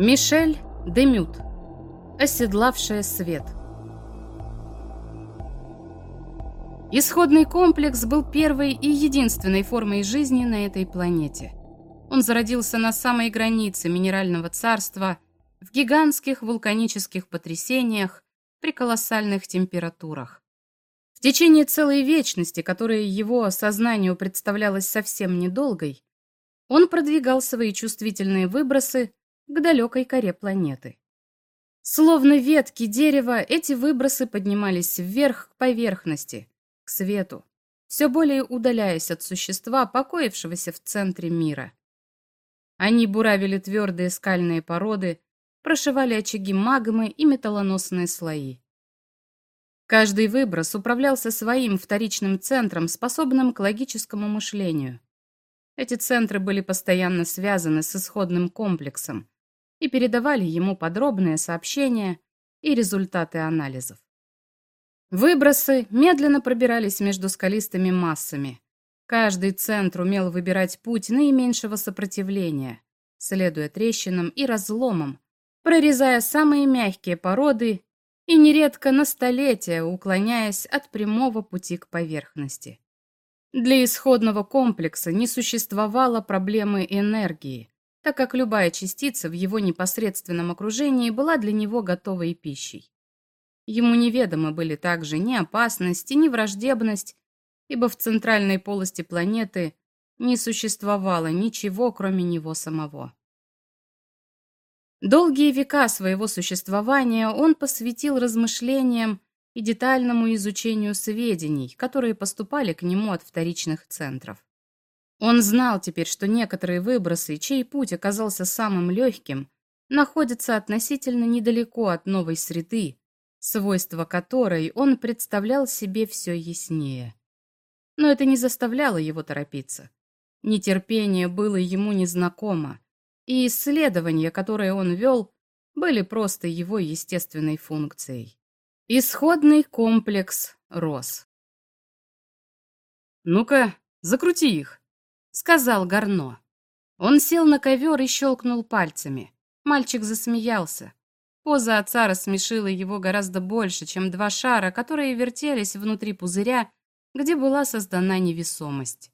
Мишель Демют. Оседлавшая свет. Исходный комплекс был первой и единственной формой жизни на этой планете. Он зародился на самой границе минерального царства, в гигантских вулканических потрясениях при колоссальных температурах. В течение целой вечности, которая его сознанию представлялась совсем недолгой, он продвигал свои чувствительные выбросы к далекой коре планеты. Словно ветки дерева, эти выбросы поднимались вверх к поверхности, к свету, все более удаляясь от существа, покоившегося в центре мира. Они буравили твердые скальные породы, прошивали очаги магмы и металлоносные слои. Каждый выброс управлялся своим вторичным центром, способным к логическому мышлению. Эти центры были постоянно связаны с исходным комплексом, и передавали ему подробные сообщения и результаты анализов. Выбросы медленно пробирались между скалистыми массами. Каждый центр умел выбирать путь наименьшего сопротивления, следуя трещинам и разломам, прорезая самые мягкие породы и нередко на столетия уклоняясь от прямого пути к поверхности. Для исходного комплекса не существовало проблемы энергии, так как любая частица в его непосредственном окружении была для него готовой пищей. Ему неведомы были также ни опасность, ни враждебность, ибо в центральной полости планеты не существовало ничего, кроме него самого. Долгие века своего существования он посвятил размышлениям и детальному изучению сведений, которые поступали к нему от вторичных центров. Он знал теперь, что некоторые выбросы, чей путь оказался самым легким, находятся относительно недалеко от новой среды, свойства которой он представлял себе все яснее. Но это не заставляло его торопиться. Нетерпение было ему незнакомо, и исследования, которые он вел, были просто его естественной функцией. Исходный комплекс рос. «Ну-ка, закрути их!» — сказал Гарно. Он сел на ковер и щелкнул пальцами. Мальчик засмеялся. Поза отца рассмешила его гораздо больше, чем два шара, которые вертелись внутри пузыря, где была создана невесомость.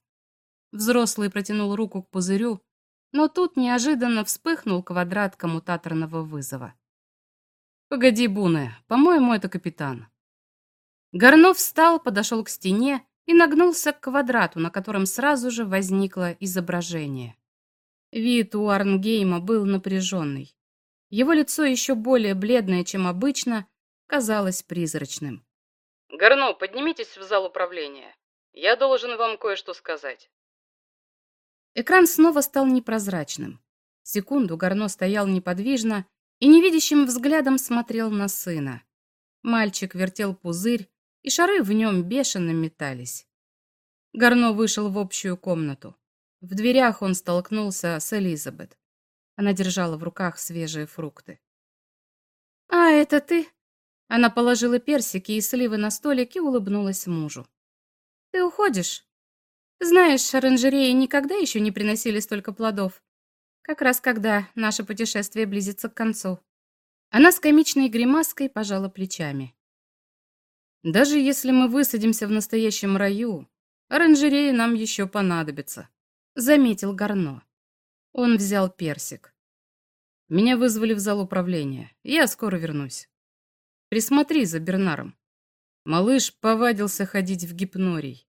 Взрослый протянул руку к пузырю, но тут неожиданно вспыхнул квадрат коммутаторного вызова. «Погоди, Буне, по-моему, это капитан». Горнов встал, подошел к стене и нагнулся к квадрату, на котором сразу же возникло изображение. Вид у Арнгейма был напряженный. Его лицо еще более бледное, чем обычно, казалось призрачным. «Горно, поднимитесь в зал управления. Я должен вам кое-что сказать». Экран снова стал непрозрачным. Секунду Горно стоял неподвижно и невидящим взглядом смотрел на сына. Мальчик вертел пузырь, и шары в нем бешено метались. Гарно вышел в общую комнату. В дверях он столкнулся с Элизабет. Она держала в руках свежие фрукты. «А, это ты?» Она положила персики и сливы на столик и улыбнулась мужу. «Ты уходишь? Знаешь, оранжереи никогда еще не приносили столько плодов. Как раз когда наше путешествие близится к концу». Она с комичной гримаской пожала плечами. Даже если мы высадимся в настоящем раю, оранжереи нам еще понадобится, заметил Горно. Он взял персик. Меня вызвали в зал управления. Я скоро вернусь. Присмотри за Бернаром. Малыш повадился ходить в гипнорий.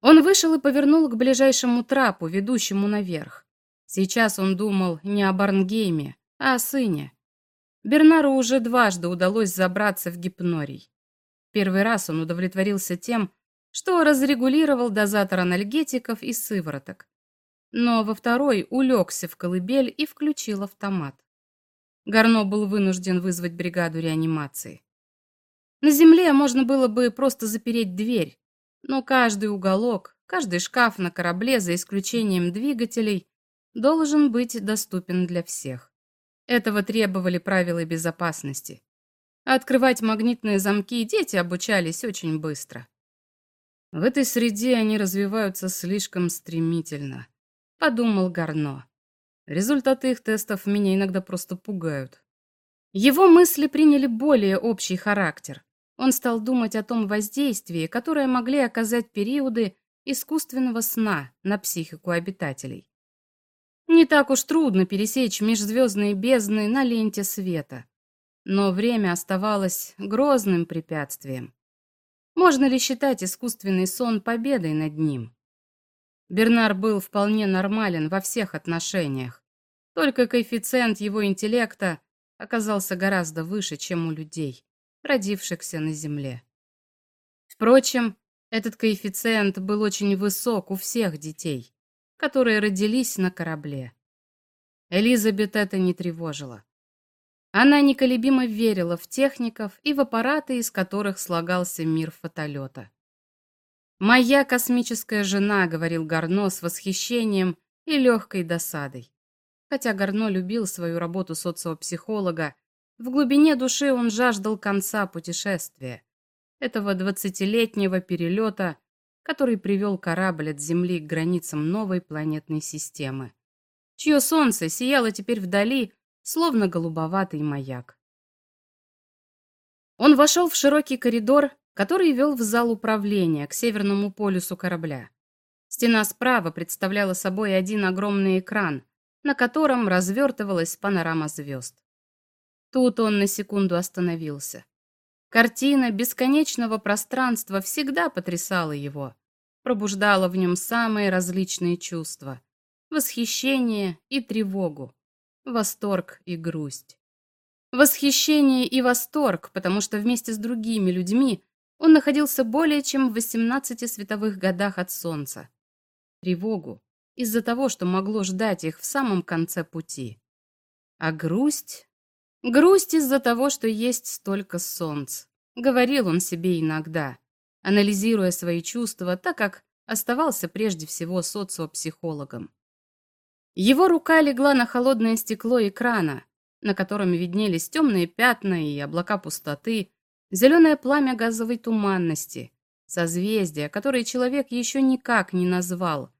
Он вышел и повернул к ближайшему трапу, ведущему наверх. Сейчас он думал не о Барнгейме, а о сыне. Бернару уже дважды удалось забраться в гипнорий. Первый раз он удовлетворился тем, что разрегулировал дозатор анальгетиков и сывороток. Но во второй улегся в колыбель и включил автомат. Гарно был вынужден вызвать бригаду реанимации. На земле можно было бы просто запереть дверь, но каждый уголок, каждый шкаф на корабле, за исключением двигателей, должен быть доступен для всех. Этого требовали правила безопасности. Открывать магнитные замки дети обучались очень быстро. В этой среде они развиваются слишком стремительно, подумал Гарно. Результаты их тестов меня иногда просто пугают. Его мысли приняли более общий характер. Он стал думать о том воздействии, которое могли оказать периоды искусственного сна на психику обитателей. Не так уж трудно пересечь межзвездные бездны на ленте света. Но время оставалось грозным препятствием. Можно ли считать искусственный сон победой над ним? Бернар был вполне нормален во всех отношениях. Только коэффициент его интеллекта оказался гораздо выше, чем у людей родившихся на Земле. Впрочем, этот коэффициент был очень высок у всех детей, которые родились на корабле. Элизабет это не тревожило. Она неколебимо верила в техников и в аппараты, из которых слагался мир фотолета. «Моя космическая жена», — говорил Гарно с восхищением и легкой досадой. Хотя Гарно любил свою работу социопсихолога в глубине души он жаждал конца путешествия, этого двадцатилетнего перелета, который привел корабль от Земли к границам новой планетной системы, чье солнце сияло теперь вдали, словно голубоватый маяк. Он вошел в широкий коридор, который вел в зал управления к северному полюсу корабля. Стена справа представляла собой один огромный экран, на котором развертывалась панорама звезд. Тут он на секунду остановился. Картина бесконечного пространства всегда потрясала его, пробуждала в нем самые различные чувства. Восхищение и тревогу, восторг и грусть. Восхищение и восторг, потому что вместе с другими людьми он находился более чем в 18 световых годах от Солнца. Тревогу из-за того, что могло ждать их в самом конце пути. А грусть Грусть из-за того, что есть столько солнц. Говорил он себе иногда, анализируя свои чувства, так как оставался прежде всего социопсихологом. Его рука легла на холодное стекло экрана, на котором виднелись темные пятна и облака пустоты, зеленое пламя газовой туманности, созвездия, которые человек еще никак не назвал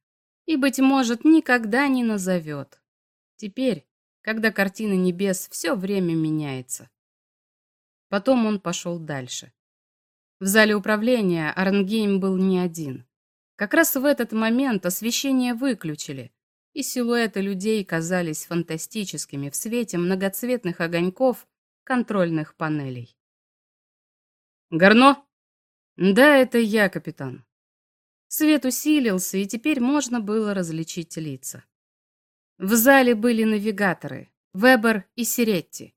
и, быть может, никогда не назовет. Теперь, когда картина небес все время меняется. Потом он пошел дальше. В зале управления Арнгейм был не один. Как раз в этот момент освещение выключили, и силуэты людей казались фантастическими в свете многоцветных огоньков контрольных панелей. «Горно?» «Да, это я, капитан». Свет усилился, и теперь можно было различить лица. В зале были навигаторы Вебер и Сиретти.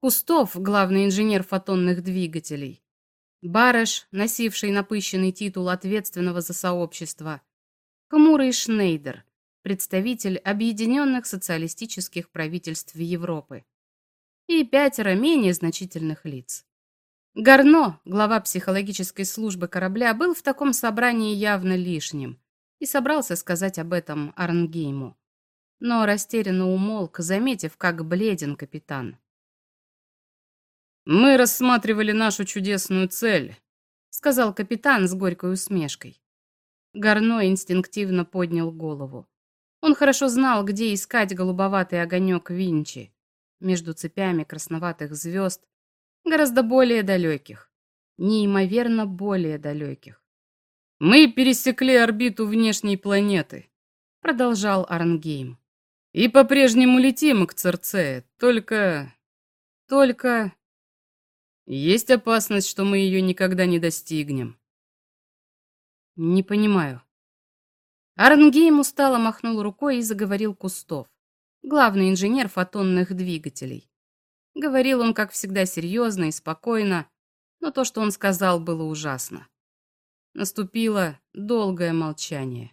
Кустов, главный инженер фотонных двигателей. Барыш, носивший напыщенный титул ответственного за сообщество. Хмурый Шнейдер, представитель объединенных социалистических правительств Европы. И пятеро менее значительных лиц. Гарно, глава психологической службы корабля, был в таком собрании явно лишним и собрался сказать об этом Арнгейму но растерянно умолк, заметив, как бледен капитан. «Мы рассматривали нашу чудесную цель», — сказал капитан с горькой усмешкой. Горно инстинктивно поднял голову. Он хорошо знал, где искать голубоватый огонек Винчи. Между цепями красноватых звезд, гораздо более далеких, неимоверно более далеких. «Мы пересекли орбиту внешней планеты», — продолжал Арнгейм. И по-прежнему летим к Церце, только... Только... Есть опасность, что мы ее никогда не достигнем. Не понимаю. Арнгейм устало махнул рукой и заговорил Кустов, главный инженер фотонных двигателей. Говорил он, как всегда, серьезно и спокойно, но то, что он сказал, было ужасно. Наступило долгое молчание.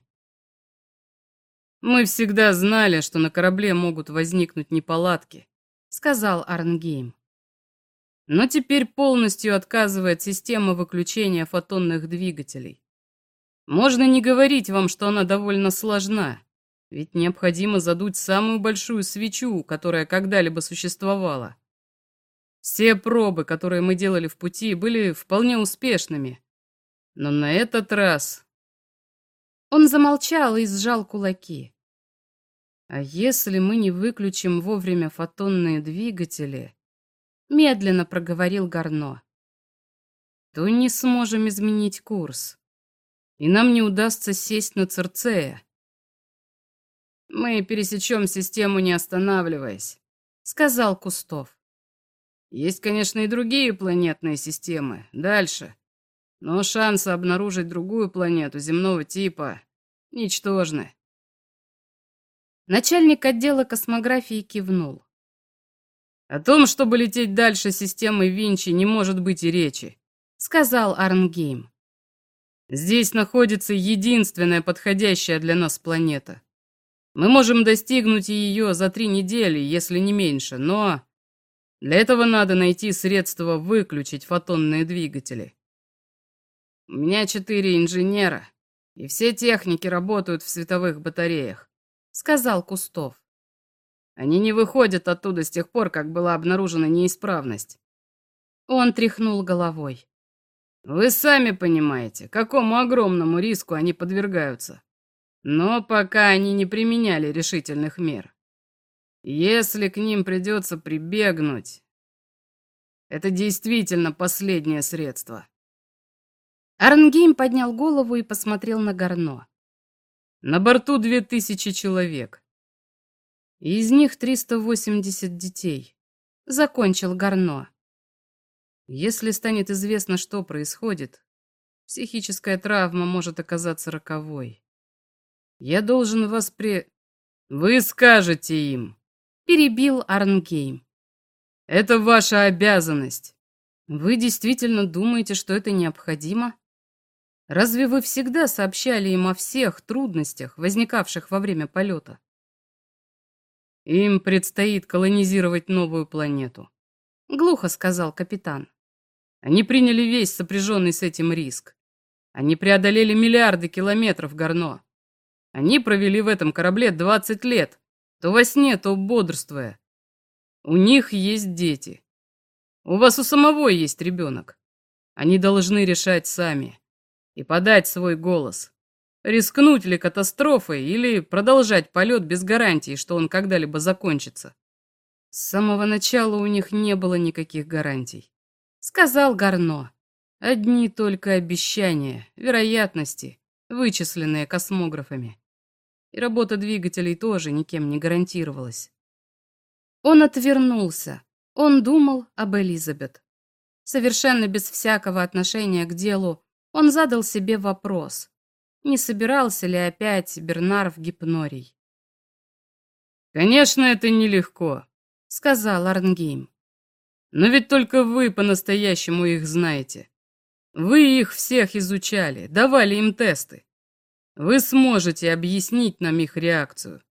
«Мы всегда знали, что на корабле могут возникнуть неполадки», — сказал Арнгейм. «Но теперь полностью отказывает система выключения фотонных двигателей. Можно не говорить вам, что она довольно сложна, ведь необходимо задуть самую большую свечу, которая когда-либо существовала. Все пробы, которые мы делали в пути, были вполне успешными. Но на этот раз он замолчал и сжал кулаки. А если мы не выключим вовремя фотонные двигатели, медленно проговорил Гарно, то не сможем изменить курс. И нам не удастся сесть на Церцея. Мы пересечем систему, не останавливаясь, сказал Кустов. Есть, конечно, и другие планетные системы. Дальше. Но шансы обнаружить другую планету земного типа ничтожны. Начальник отдела космографии кивнул. О том, чтобы лететь дальше системы Винчи, не может быть и речи, сказал Арнгейм. Здесь находится единственная подходящая для нас планета. Мы можем достигнуть ее за три недели, если не меньше, но для этого надо найти средства выключить фотонные двигатели. У меня четыре инженера, и все техники работают в световых батареях, сказал Кустов. Они не выходят оттуда с тех пор, как была обнаружена неисправность. Он тряхнул головой. Вы сами понимаете, какому огромному риску они подвергаются. Но пока они не применяли решительных мер. Если к ним придется прибегнуть, это действительно последнее средство. Арнгейм поднял голову и посмотрел на Горно. На борту две тысячи человек. Из них 380 детей. Закончил Горно. Если станет известно, что происходит, психическая травма может оказаться роковой. Я должен вас при... Вы скажете им, перебил Арнгейм. Это ваша обязанность. Вы действительно думаете, что это необходимо? Разве вы всегда сообщали им о всех трудностях, возникавших во время полета? Им предстоит колонизировать новую планету, глухо сказал капитан. Они приняли весь сопряженный с этим риск. Они преодолели миллиарды километров горно. Они провели в этом корабле 20 лет, то во сне, то бодрствуя. У них есть дети. У вас у самого есть ребенок. Они должны решать сами и подать свой голос. Рискнуть ли катастрофой или продолжать полет без гарантии, что он когда-либо закончится. С самого начала у них не было никаких гарантий. Сказал Гарно. Одни только обещания, вероятности, вычисленные космографами и работа двигателей тоже никем не гарантировалась. Он отвернулся. Он думал об Элизабет. Совершенно без всякого отношения к делу, он задал себе вопрос, не собирался ли опять Бернар в гипнорий. «Конечно, это нелегко», — сказал Арнгейм. «Но ведь только вы по-настоящему их знаете. Вы их всех изучали, давали им тесты. Вы сможете объяснить нам их реакцию.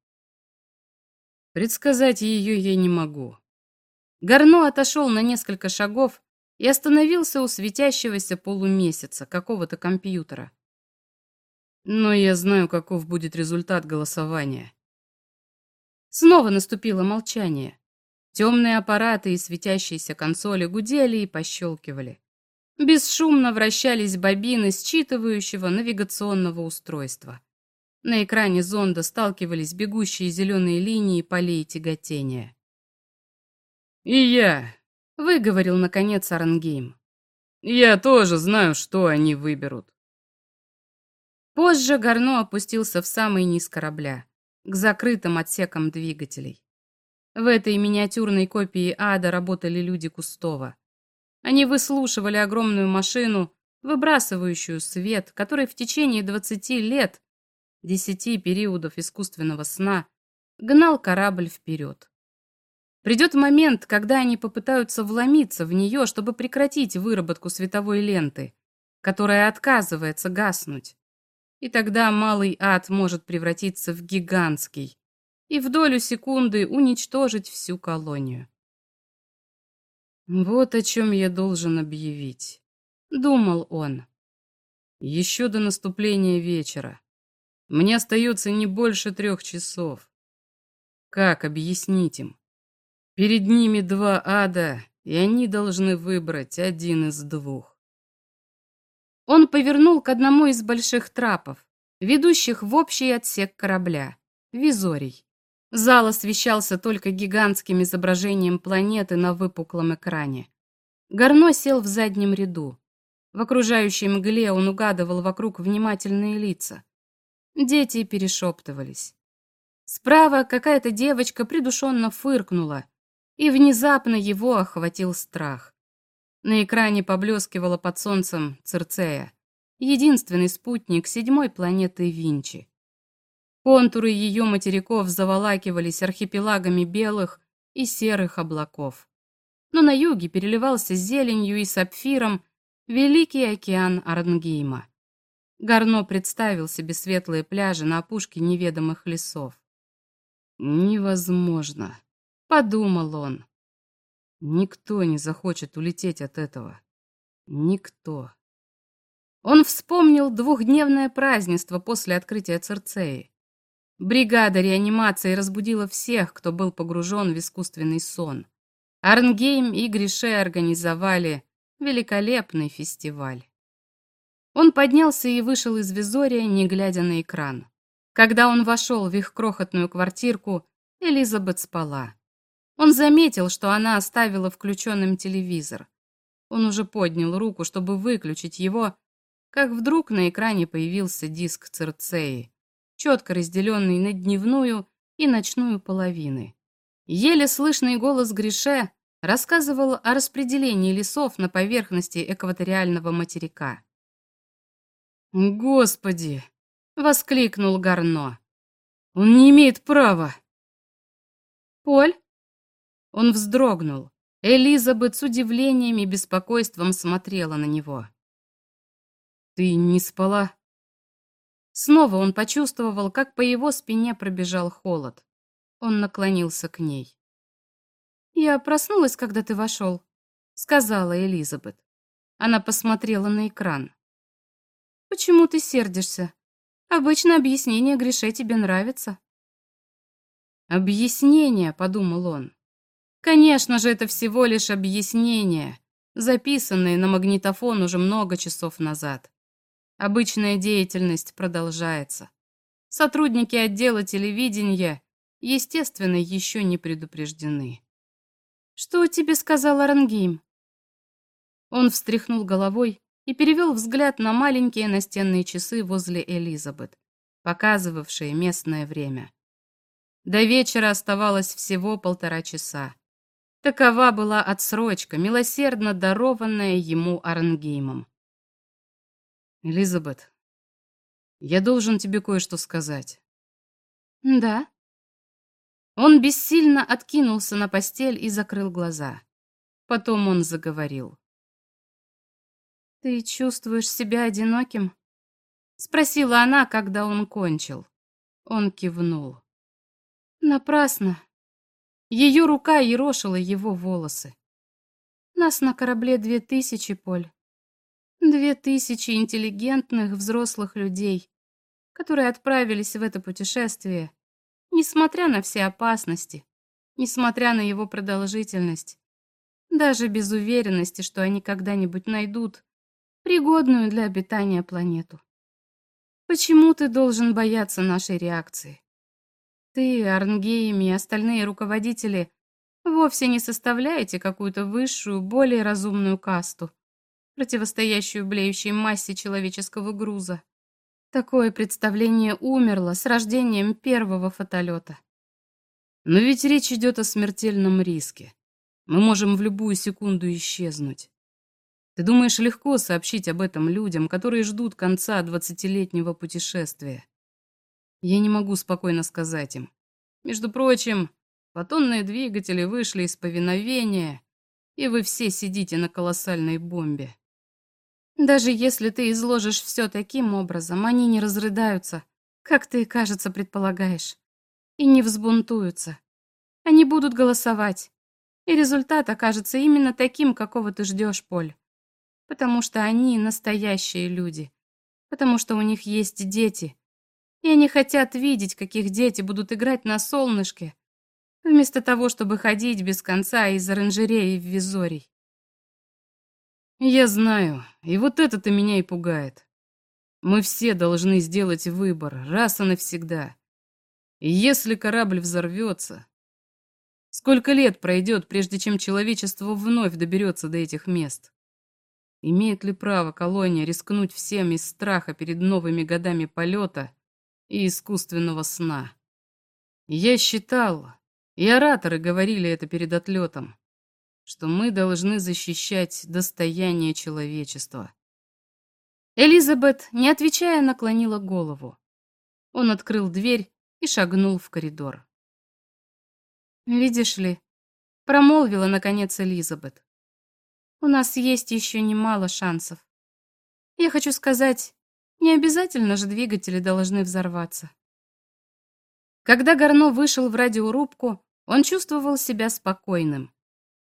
Предсказать ее я не могу. Гарно отошел на несколько шагов и остановился у светящегося полумесяца какого-то компьютера. Но я знаю, каков будет результат голосования. Снова наступило молчание. Темные аппараты и светящиеся консоли гудели и пощелкивали. Бесшумно вращались бобины считывающего навигационного устройства. На экране зонда сталкивались бегущие зеленые линии полей тяготения. «И я», — выговорил наконец Арангейм. «Я тоже знаю, что они выберут». Позже Гарно опустился в самый низ корабля, к закрытым отсекам двигателей. В этой миниатюрной копии ада работали люди Кустова. Они выслушивали огромную машину, выбрасывающую свет, который в течение 20 лет, 10 периодов искусственного сна, гнал корабль вперед. Придет момент, когда они попытаются вломиться в нее, чтобы прекратить выработку световой ленты, которая отказывается гаснуть. И тогда малый ад может превратиться в гигантский и в долю секунды уничтожить всю колонию. Вот о чем я должен объявить, думал он. Еще до наступления вечера. Мне остается не больше трех часов. Как объяснить им? Перед ними два ада, и они должны выбрать один из двух. Он повернул к одному из больших трапов, ведущих в общий отсек корабля, визорий. Зал освещался только гигантским изображением планеты на выпуклом экране. Горно сел в заднем ряду. В окружающей мгле он угадывал вокруг внимательные лица. Дети перешептывались. Справа какая-то девочка придушенно фыркнула, и внезапно его охватил страх. На экране поблескивала под солнцем Цирцея, единственный спутник седьмой планеты Винчи. Контуры ее материков заволакивались архипелагами белых и серых облаков. Но на юге переливался зеленью и сапфиром Великий океан Арнгейма. Гарно представил себе светлые пляжи на опушке неведомых лесов. «Невозможно», — подумал он. «Никто не захочет улететь от этого. Никто». Он вспомнил двухдневное празднество после открытия Церцеи. Бригада реанимации разбудила всех, кто был погружен в искусственный сон. Арнгейм и Грише организовали великолепный фестиваль. Он поднялся и вышел из визория, не глядя на экран. Когда он вошел в их крохотную квартирку, Элизабет спала. Он заметил, что она оставила включенным телевизор. Он уже поднял руку, чтобы выключить его, как вдруг на экране появился диск Церцеи четко разделенный на дневную и ночную половины. Еле слышный голос Грише рассказывал о распределении лесов на поверхности экваториального материка. «Господи!» — воскликнул Гарно. «Он не имеет права!» «Поль?» Он вздрогнул. Элизабет с удивлением и беспокойством смотрела на него. «Ты не спала?» Снова он почувствовал, как по его спине пробежал холод. Он наклонился к ней. «Я проснулась, когда ты вошел», — сказала Элизабет. Она посмотрела на экран. «Почему ты сердишься? Обычно объяснение Грише тебе нравится». «Объяснение», — подумал он. «Конечно же, это всего лишь объяснение, записанное на магнитофон уже много часов назад. Обычная деятельность продолжается. Сотрудники отдела телевидения, естественно, еще не предупреждены. «Что тебе сказал Арангейм?» Он встряхнул головой и перевел взгляд на маленькие настенные часы возле Элизабет, показывавшие местное время. До вечера оставалось всего полтора часа. Такова была отсрочка, милосердно дарованная ему Арангеймом. Элизабет, я должен тебе кое-что сказать. Да. Он бессильно откинулся на постель и закрыл глаза. Потом он заговорил. Ты чувствуешь себя одиноким? Спросила она, когда он кончил. Он кивнул. Напрасно. Ее рука ерошила его волосы. Нас на корабле две тысячи, Поль. Две тысячи интеллигентных взрослых людей, которые отправились в это путешествие, несмотря на все опасности, несмотря на его продолжительность, даже без уверенности, что они когда-нибудь найдут пригодную для обитания планету. Почему ты должен бояться нашей реакции? Ты, Арнгейм и остальные руководители вовсе не составляете какую-то высшую, более разумную касту противостоящую блеющей массе человеческого груза. Такое представление умерло с рождением первого фотолета. Но ведь речь идет о смертельном риске. Мы можем в любую секунду исчезнуть. Ты думаешь, легко сообщить об этом людям, которые ждут конца двадцатилетнего путешествия? Я не могу спокойно сказать им. Между прочим, фотонные двигатели вышли из повиновения, и вы все сидите на колоссальной бомбе. Даже если ты изложишь все таким образом, они не разрыдаются, как ты, кажется, предполагаешь, и не взбунтуются. Они будут голосовать, и результат окажется именно таким, какого ты ждешь, Поль. Потому что они настоящие люди, потому что у них есть дети, и они хотят видеть, каких дети будут играть на солнышке, вместо того, чтобы ходить без конца из оранжереи в визорий. Я знаю, и вот это-то меня и пугает. Мы все должны сделать выбор, раз и навсегда. И если корабль взорвется, сколько лет пройдет, прежде чем человечество вновь доберется до этих мест? Имеет ли право колония рискнуть всем из страха перед новыми годами полета и искусственного сна? Я считал, и ораторы говорили это перед отлетом, что мы должны защищать достояние человечества. Элизабет, не отвечая, наклонила голову. Он открыл дверь и шагнул в коридор. «Видишь ли», — промолвила, наконец, Элизабет, «у нас есть еще немало шансов. Я хочу сказать, не обязательно же двигатели должны взорваться». Когда Горно вышел в радиорубку, он чувствовал себя спокойным,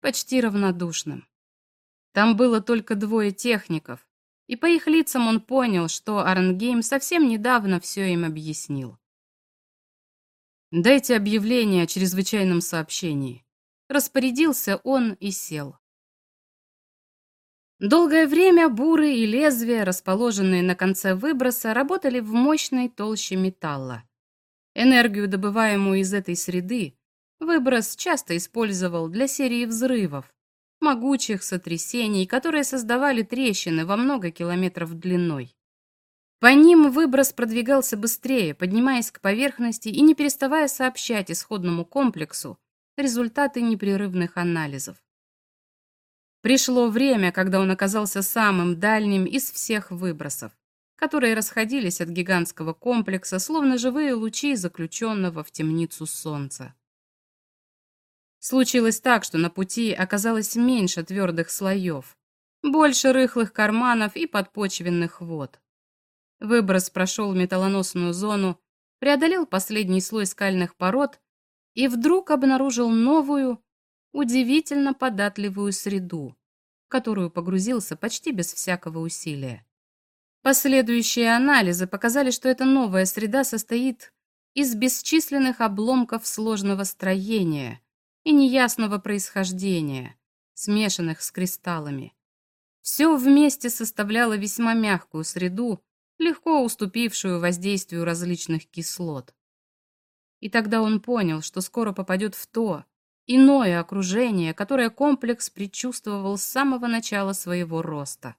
почти равнодушным. Там было только двое техников, и по их лицам он понял, что Арнгейм совсем недавно все им объяснил. «Дайте объявление о чрезвычайном сообщении». Распорядился он и сел. Долгое время буры и лезвия, расположенные на конце выброса, работали в мощной толще металла. Энергию, добываемую из этой среды, выброс часто использовал для серии взрывов, могучих сотрясений, которые создавали трещины во много километров длиной. По ним выброс продвигался быстрее, поднимаясь к поверхности и не переставая сообщать исходному комплексу результаты непрерывных анализов. Пришло время, когда он оказался самым дальним из всех выбросов, которые расходились от гигантского комплекса, словно живые лучи заключенного в темницу солнца. Случилось так, что на пути оказалось меньше твердых слоев, больше рыхлых карманов и подпочвенных вод. Выброс прошел металлоносную зону, преодолел последний слой скальных пород и вдруг обнаружил новую, удивительно податливую среду, в которую погрузился почти без всякого усилия. Последующие анализы показали, что эта новая среда состоит из бесчисленных обломков сложного строения и неясного происхождения, смешанных с кристаллами. Все вместе составляло весьма мягкую среду, легко уступившую воздействию различных кислот. И тогда он понял, что скоро попадет в то, иное окружение, которое комплекс предчувствовал с самого начала своего роста.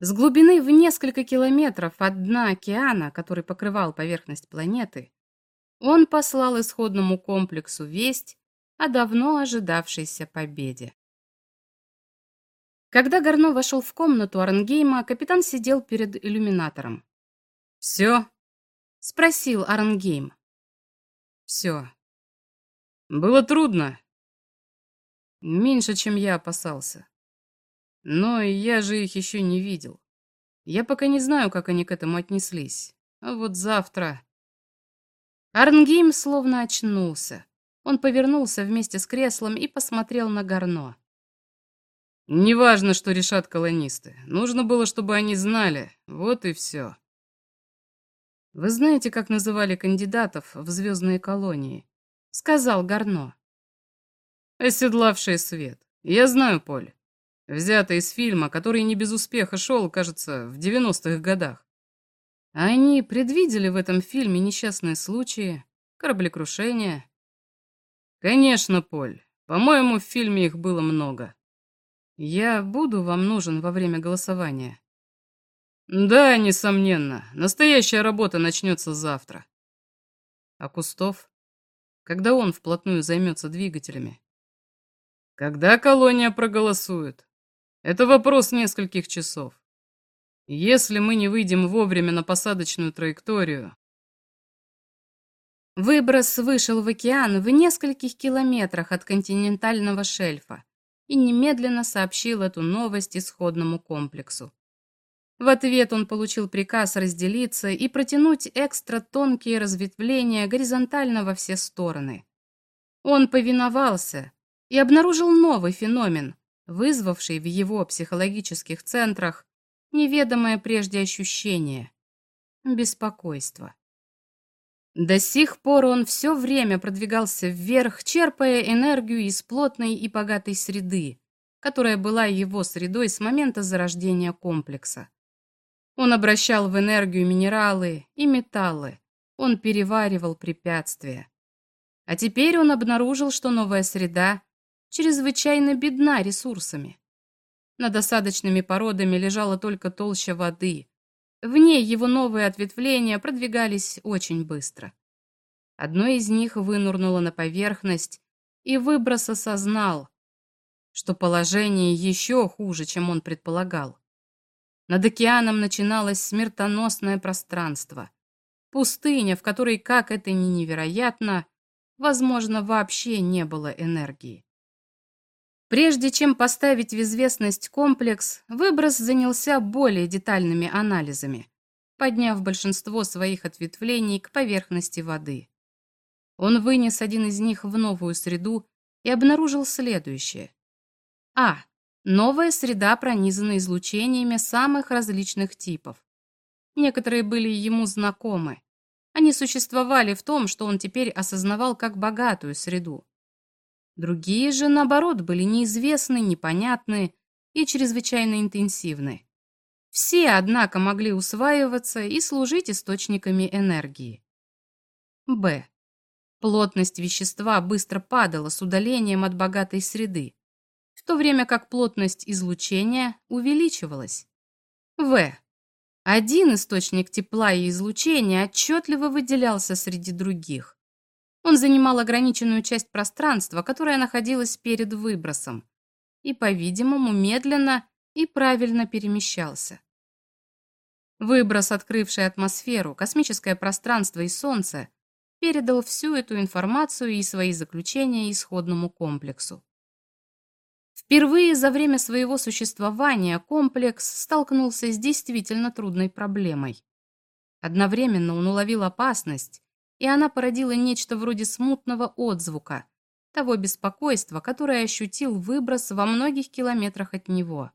С глубины в несколько километров от дна океана, который покрывал поверхность планеты, он послал исходному комплексу весть о давно ожидавшейся победе. Когда Горно вошел в комнату Арнгейма, капитан сидел перед иллюминатором. «Все?» — спросил Арнгейм. «Все. Было трудно. Меньше, чем я опасался. Но я же их еще не видел. Я пока не знаю, как они к этому отнеслись. А вот завтра...» Арнгейм словно очнулся. Он повернулся вместе с креслом и посмотрел на Горно. Неважно, что решат колонисты. Нужно было, чтобы они знали. Вот и все. Вы знаете, как называли кандидатов в звездные колонии? Сказал Гарно. Оседлавший свет. Я знаю, Поль. Взято из фильма, который не без успеха шел, кажется, в 90-х годах. Они предвидели в этом фильме несчастные случаи, кораблекрушения. Конечно, Поль. По-моему, в фильме их было много. Я буду вам нужен во время голосования. Да, несомненно. Настоящая работа начнется завтра. А Кустов? Когда он вплотную займется двигателями? Когда колония проголосует? Это вопрос нескольких часов. Если мы не выйдем вовремя на посадочную траекторию... Выброс вышел в океан в нескольких километрах от континентального шельфа и немедленно сообщил эту новость исходному комплексу. В ответ он получил приказ разделиться и протянуть экстра тонкие разветвления горизонтально во все стороны. Он повиновался и обнаружил новый феномен, вызвавший в его психологических центрах неведомое прежде ощущение – беспокойство. До сих пор он все время продвигался вверх, черпая энергию из плотной и богатой среды, которая была его средой с момента зарождения комплекса. Он обращал в энергию минералы и металлы, он переваривал препятствия. А теперь он обнаружил, что новая среда чрезвычайно бедна ресурсами. Над осадочными породами лежала только толща воды. В ней его новые ответвления продвигались очень быстро. Одно из них вынурнуло на поверхность, и выброс осознал, что положение еще хуже, чем он предполагал. Над океаном начиналось смертоносное пространство. Пустыня, в которой, как это ни невероятно, возможно, вообще не было энергии. Прежде чем поставить в известность комплекс, Выброс занялся более детальными анализами, подняв большинство своих ответвлений к поверхности воды. Он вынес один из них в новую среду и обнаружил следующее. А. Новая среда пронизана излучениями самых различных типов. Некоторые были ему знакомы. Они существовали в том, что он теперь осознавал как богатую среду. Другие же, наоборот, были неизвестны, непонятны и чрезвычайно интенсивны. Все, однако, могли усваиваться и служить источниками энергии. Б. Плотность вещества быстро падала с удалением от богатой среды, в то время как плотность излучения увеличивалась. В. Один источник тепла и излучения отчетливо выделялся среди других. Он занимал ограниченную часть пространства, которая находилась перед выбросом, и, по-видимому, медленно и правильно перемещался. Выброс, открывший атмосферу, космическое пространство и Солнце, передал всю эту информацию и свои заключения исходному комплексу. Впервые за время своего существования комплекс столкнулся с действительно трудной проблемой. Одновременно он уловил опасность и она породила нечто вроде смутного отзвука, того беспокойства, которое ощутил выброс во многих километрах от него.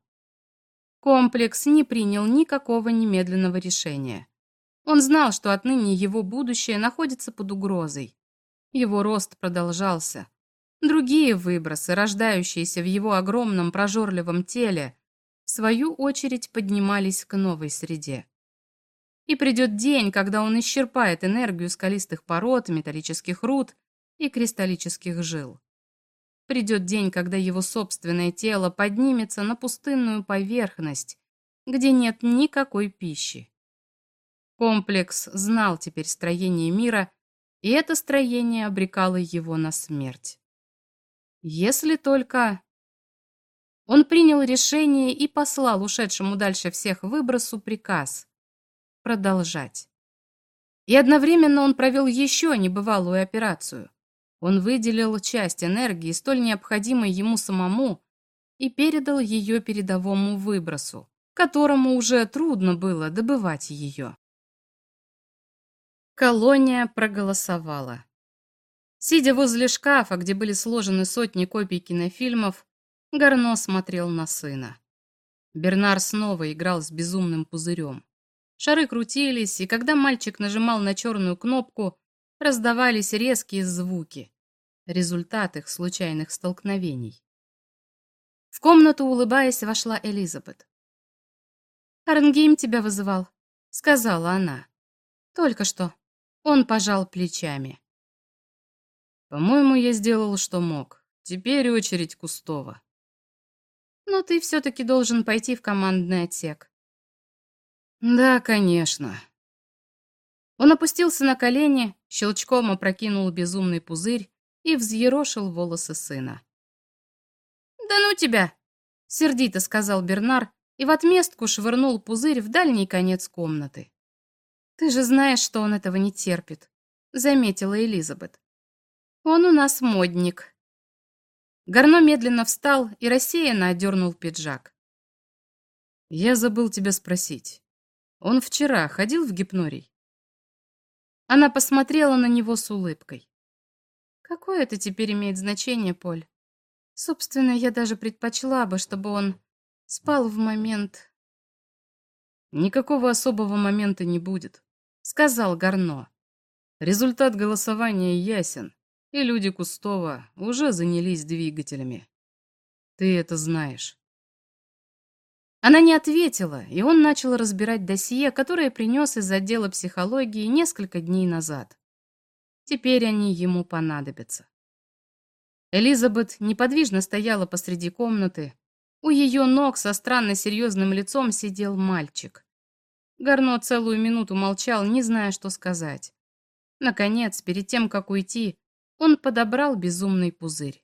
Комплекс не принял никакого немедленного решения. Он знал, что отныне его будущее находится под угрозой. Его рост продолжался. Другие выбросы, рождающиеся в его огромном прожорливом теле, в свою очередь поднимались к новой среде. И придет день, когда он исчерпает энергию скалистых пород, металлических руд и кристаллических жил. Придет день, когда его собственное тело поднимется на пустынную поверхность, где нет никакой пищи. Комплекс знал теперь строение мира, и это строение обрекало его на смерть. Если только... Он принял решение и послал ушедшему дальше всех выбросу приказ продолжать. И одновременно он провел еще небывалую операцию. Он выделил часть энергии, столь необходимой ему самому, и передал ее передовому выбросу, которому уже трудно было добывать ее. Колония проголосовала. Сидя возле шкафа, где были сложены сотни копий кинофильмов, Гарно смотрел на сына. Бернар снова играл с безумным пузырем. Шары крутились, и когда мальчик нажимал на черную кнопку, раздавались резкие звуки. Результат их случайных столкновений. В комнату, улыбаясь, вошла Элизабет. «Арнгейм тебя вызывал», — сказала она. «Только что». Он пожал плечами. «По-моему, я сделал, что мог. Теперь очередь Кустова». «Но ты все-таки должен пойти в командный отсек. Да, конечно. Он опустился на колени, щелчком опрокинул безумный пузырь и взъерошил волосы сына. «Да ну тебя!» — сердито сказал Бернар и в отместку швырнул пузырь в дальний конец комнаты. «Ты же знаешь, что он этого не терпит», — заметила Элизабет. «Он у нас модник». Горно медленно встал и рассеянно одернул пиджак. «Я забыл тебя спросить. Он вчера ходил в гипнорий?» Она посмотрела на него с улыбкой. «Какое это теперь имеет значение, Поль? Собственно, я даже предпочла бы, чтобы он спал в момент...» «Никакого особого момента не будет», — сказал Гарно. «Результат голосования ясен, и люди Кустова уже занялись двигателями. Ты это знаешь». Она не ответила, и он начал разбирать досье, которое принес из отдела психологии несколько дней назад. Теперь они ему понадобятся. Элизабет неподвижно стояла посреди комнаты. У ее ног со странно серьезным лицом сидел мальчик. Гарно целую минуту молчал, не зная, что сказать. Наконец, перед тем, как уйти, он подобрал безумный пузырь.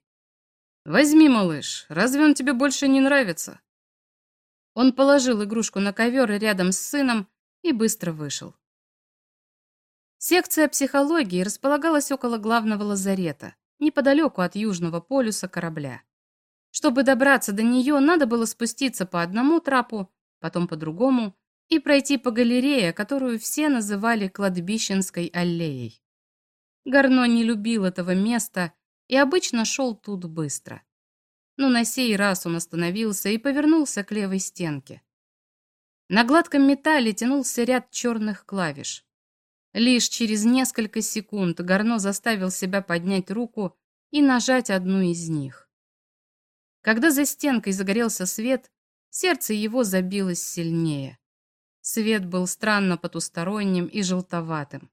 «Возьми, малыш, разве он тебе больше не нравится?» Он положил игрушку на ковер рядом с сыном и быстро вышел. Секция психологии располагалась около главного лазарета, неподалеку от южного полюса корабля. Чтобы добраться до нее, надо было спуститься по одному трапу, потом по другому и пройти по галерее, которую все называли кладбищенской аллеей. Гарно не любил этого места и обычно шел тут быстро. Но на сей раз он остановился и повернулся к левой стенке. На гладком металле тянулся ряд черных клавиш. Лишь через несколько секунд Гарно заставил себя поднять руку и нажать одну из них. Когда за стенкой загорелся свет, сердце его забилось сильнее. Свет был странно потусторонним и желтоватым.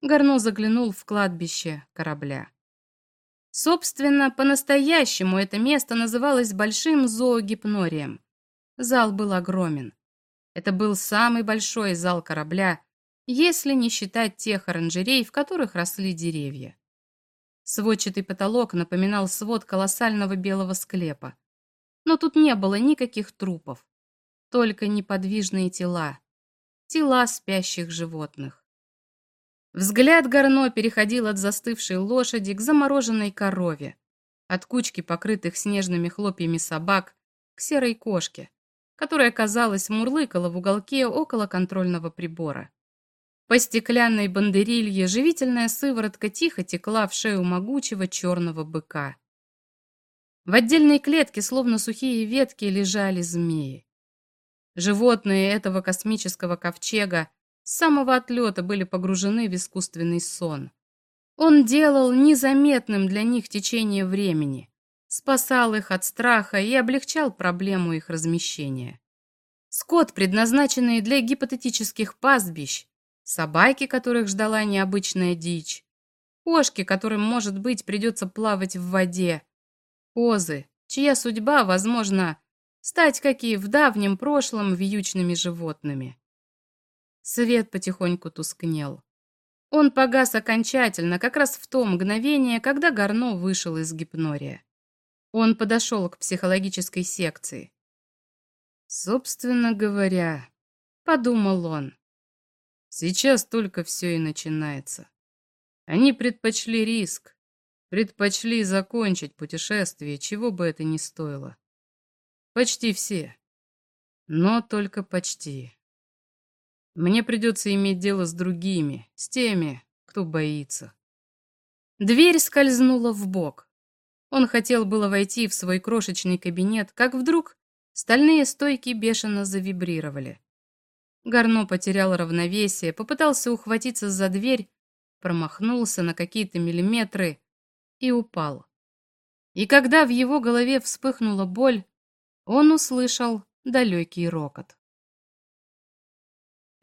Горно заглянул в кладбище корабля. Собственно, по-настоящему это место называлось Большим зоогипнорием. Зал был огромен. Это был самый большой зал корабля, если не считать тех оранжерей, в которых росли деревья. Сводчатый потолок напоминал свод колоссального белого склепа. Но тут не было никаких трупов только неподвижные тела, тела спящих животных. Взгляд Горно переходил от застывшей лошади к замороженной корове, от кучки покрытых снежными хлопьями собак к серой кошке, которая, казалось, мурлыкала в уголке около контрольного прибора. По стеклянной бандерилье живительная сыворотка тихо текла в шею могучего черного быка. В отдельной клетке, словно сухие ветки, лежали змеи. Животные этого космического ковчега с самого отлета были погружены в искусственный сон. Он делал незаметным для них течение времени, спасал их от страха и облегчал проблему их размещения. Скот, предназначенный для гипотетических пастбищ, собаки, которых ждала необычная дичь, кошки, которым, может быть, придется плавать в воде, козы, чья судьба, возможно, стать, как и в давнем прошлом, вьючными животными. Свет потихоньку тускнел. Он погас окончательно, как раз в то мгновение, когда Гарно вышел из гипнория. Он подошел к психологической секции. «Собственно говоря», — подумал он, — «сейчас только все и начинается. Они предпочли риск, предпочли закончить путешествие, чего бы это ни стоило. Почти все. Но только почти. Мне придется иметь дело с другими, с теми, кто боится. Дверь скользнула в бок. Он хотел было войти в свой крошечный кабинет, как вдруг стальные стойки бешено завибрировали. Гарно потерял равновесие, попытался ухватиться за дверь, промахнулся на какие-то миллиметры и упал. И когда в его голове вспыхнула боль, он услышал далекий рокот.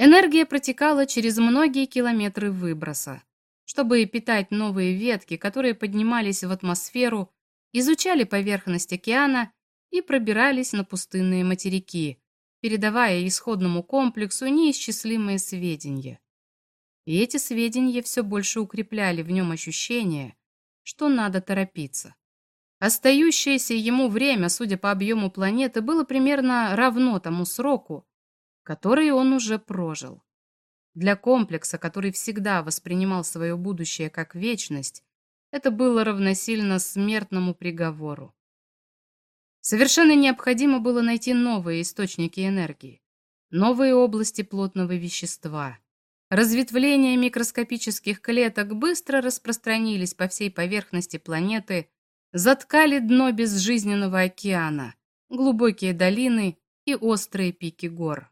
Энергия протекала через многие километры выброса, чтобы питать новые ветки, которые поднимались в атмосферу, изучали поверхность океана и пробирались на пустынные материки, передавая исходному комплексу неисчислимые сведения. И эти сведения все больше укрепляли в нем ощущение, что надо торопиться. Остающееся ему время, судя по объему планеты, было примерно равно тому сроку, который он уже прожил. Для комплекса, который всегда воспринимал свое будущее как вечность, это было равносильно смертному приговору. Совершенно необходимо было найти новые источники энергии, новые области плотного вещества. Разветвления микроскопических клеток быстро распространились по всей поверхности планеты, заткали дно безжизненного океана, глубокие долины и острые пики гор.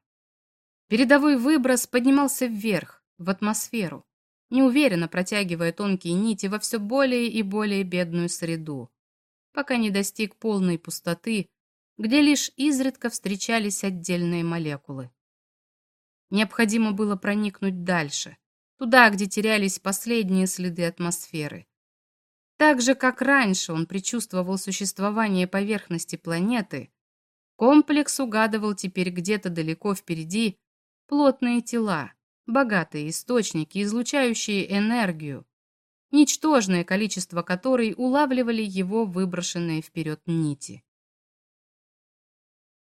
Передовой выброс поднимался вверх, в атмосферу, неуверенно протягивая тонкие нити во все более и более бедную среду, пока не достиг полной пустоты, где лишь изредка встречались отдельные молекулы. Необходимо было проникнуть дальше, туда, где терялись последние следы атмосферы. Так же, как раньше он предчувствовал существование поверхности планеты, комплекс угадывал теперь где-то далеко впереди плотные тела, богатые источники, излучающие энергию, ничтожное количество которой улавливали его выброшенные вперед нити.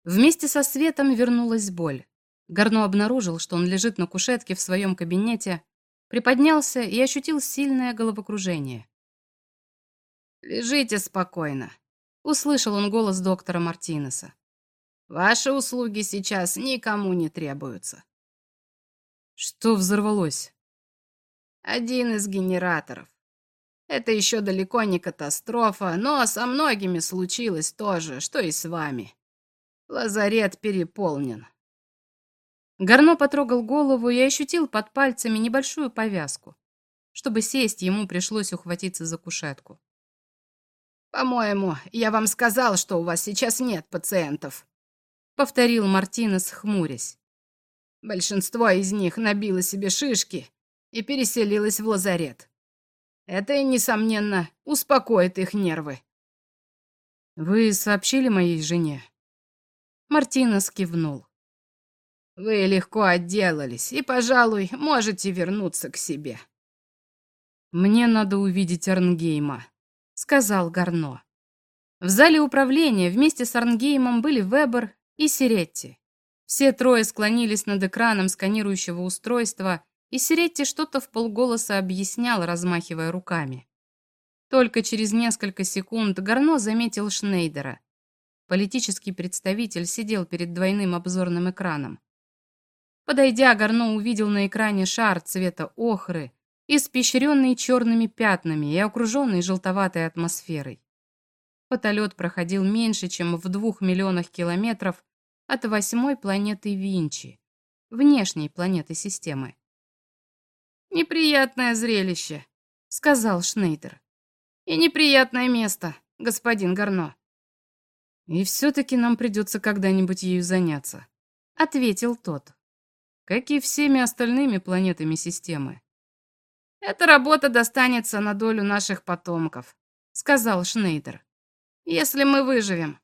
Вместе со светом вернулась боль. Горно обнаружил, что он лежит на кушетке в своем кабинете, приподнялся и ощутил сильное головокружение. «Лежите спокойно», — услышал он голос доктора Мартинеса. «Ваши услуги сейчас никому не требуются». Что взорвалось? Один из генераторов. Это еще далеко не катастрофа, но со многими случилось то же, что и с вами. Лазарет переполнен. Горно потрогал голову и ощутил под пальцами небольшую повязку. Чтобы сесть, ему пришлось ухватиться за кушетку. «По-моему, я вам сказал, что у вас сейчас нет пациентов», — повторил Мартинес, хмурясь. «Большинство из них набило себе шишки и переселилось в лазарет. Это, несомненно, успокоит их нервы». «Вы сообщили моей жене?» Мартинес кивнул. «Вы легко отделались и, пожалуй, можете вернуться к себе». «Мне надо увидеть Арнгейма», — сказал Гарно. В зале управления вместе с Арнгеймом были Вебер и Сиретти. Все трое склонились над экраном сканирующего устройства, и Сиретти что-то в полголоса объяснял, размахивая руками. Только через несколько секунд Гарно заметил Шнейдера. Политический представитель сидел перед двойным обзорным экраном. Подойдя, Гарно увидел на экране шар цвета охры, испещренный черными пятнами и окруженный желтоватой атмосферой. Фотолет проходил меньше, чем в двух миллионах километров от восьмой планеты Винчи, внешней планеты системы. «Неприятное зрелище», — сказал Шнейдер. «И неприятное место, господин Гарно». «И все-таки нам придется когда-нибудь ею заняться», — ответил тот. «Как и всеми остальными планетами системы». «Эта работа достанется на долю наших потомков», — сказал Шнейдер. «Если мы выживем».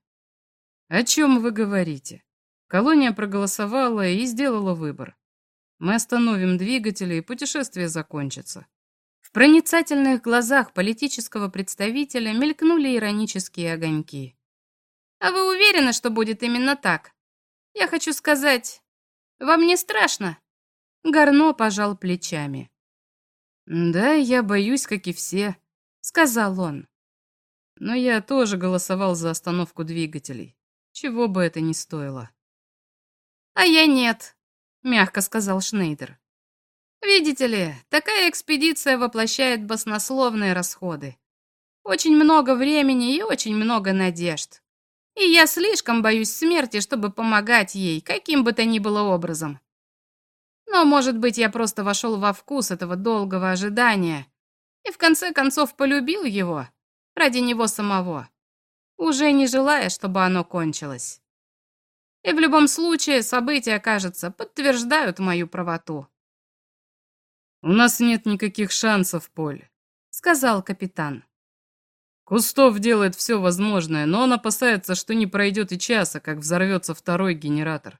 «О чем вы говорите?» Колония проголосовала и сделала выбор. Мы остановим двигатели, и путешествие закончится. В проницательных глазах политического представителя мелькнули иронические огоньки. А вы уверены, что будет именно так? Я хочу сказать, вам не страшно? Горно пожал плечами. Да, я боюсь, как и все, сказал он. Но я тоже голосовал за остановку двигателей. Чего бы это ни стоило. А я нет, мягко сказал Шнейдер. Видите ли, такая экспедиция воплощает баснословные расходы. Очень много времени и очень много надежд. И я слишком боюсь смерти, чтобы помогать ей, каким бы то ни было образом. Но, может быть, я просто вошел во вкус этого долгого ожидания и в конце концов полюбил его ради него самого, уже не желая, чтобы оно кончилось. И в любом случае события, кажется, подтверждают мою правоту. «У нас нет никаких шансов, Поль», — сказал капитан. Кустов делает все возможное, но он опасается, что не пройдет и часа, как взорвется второй генератор.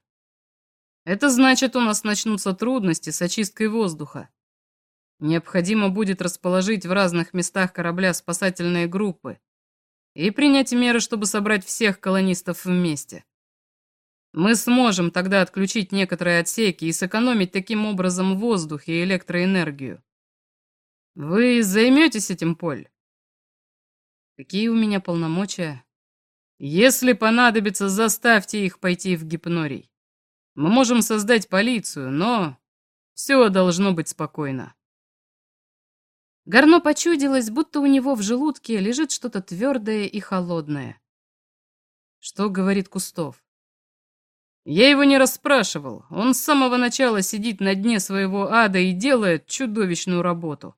Это значит, у нас начнутся трудности с очисткой воздуха. Необходимо будет расположить в разных местах корабля спасательные группы и принять меры, чтобы собрать всех колонистов вместе. Мы сможем тогда отключить некоторые отсеки и сэкономить таким образом воздух и электроэнергию. Вы займетесь этим, Поль? Какие у меня полномочия? Если понадобится, заставьте их пойти в гипнорий. Мы можем создать полицию, но все должно быть спокойно. Горно почудилось, будто у него в желудке лежит что-то твердое и холодное. Что говорит Кустов? Я его не расспрашивал. Он с самого начала сидит на дне своего ада и делает чудовищную работу.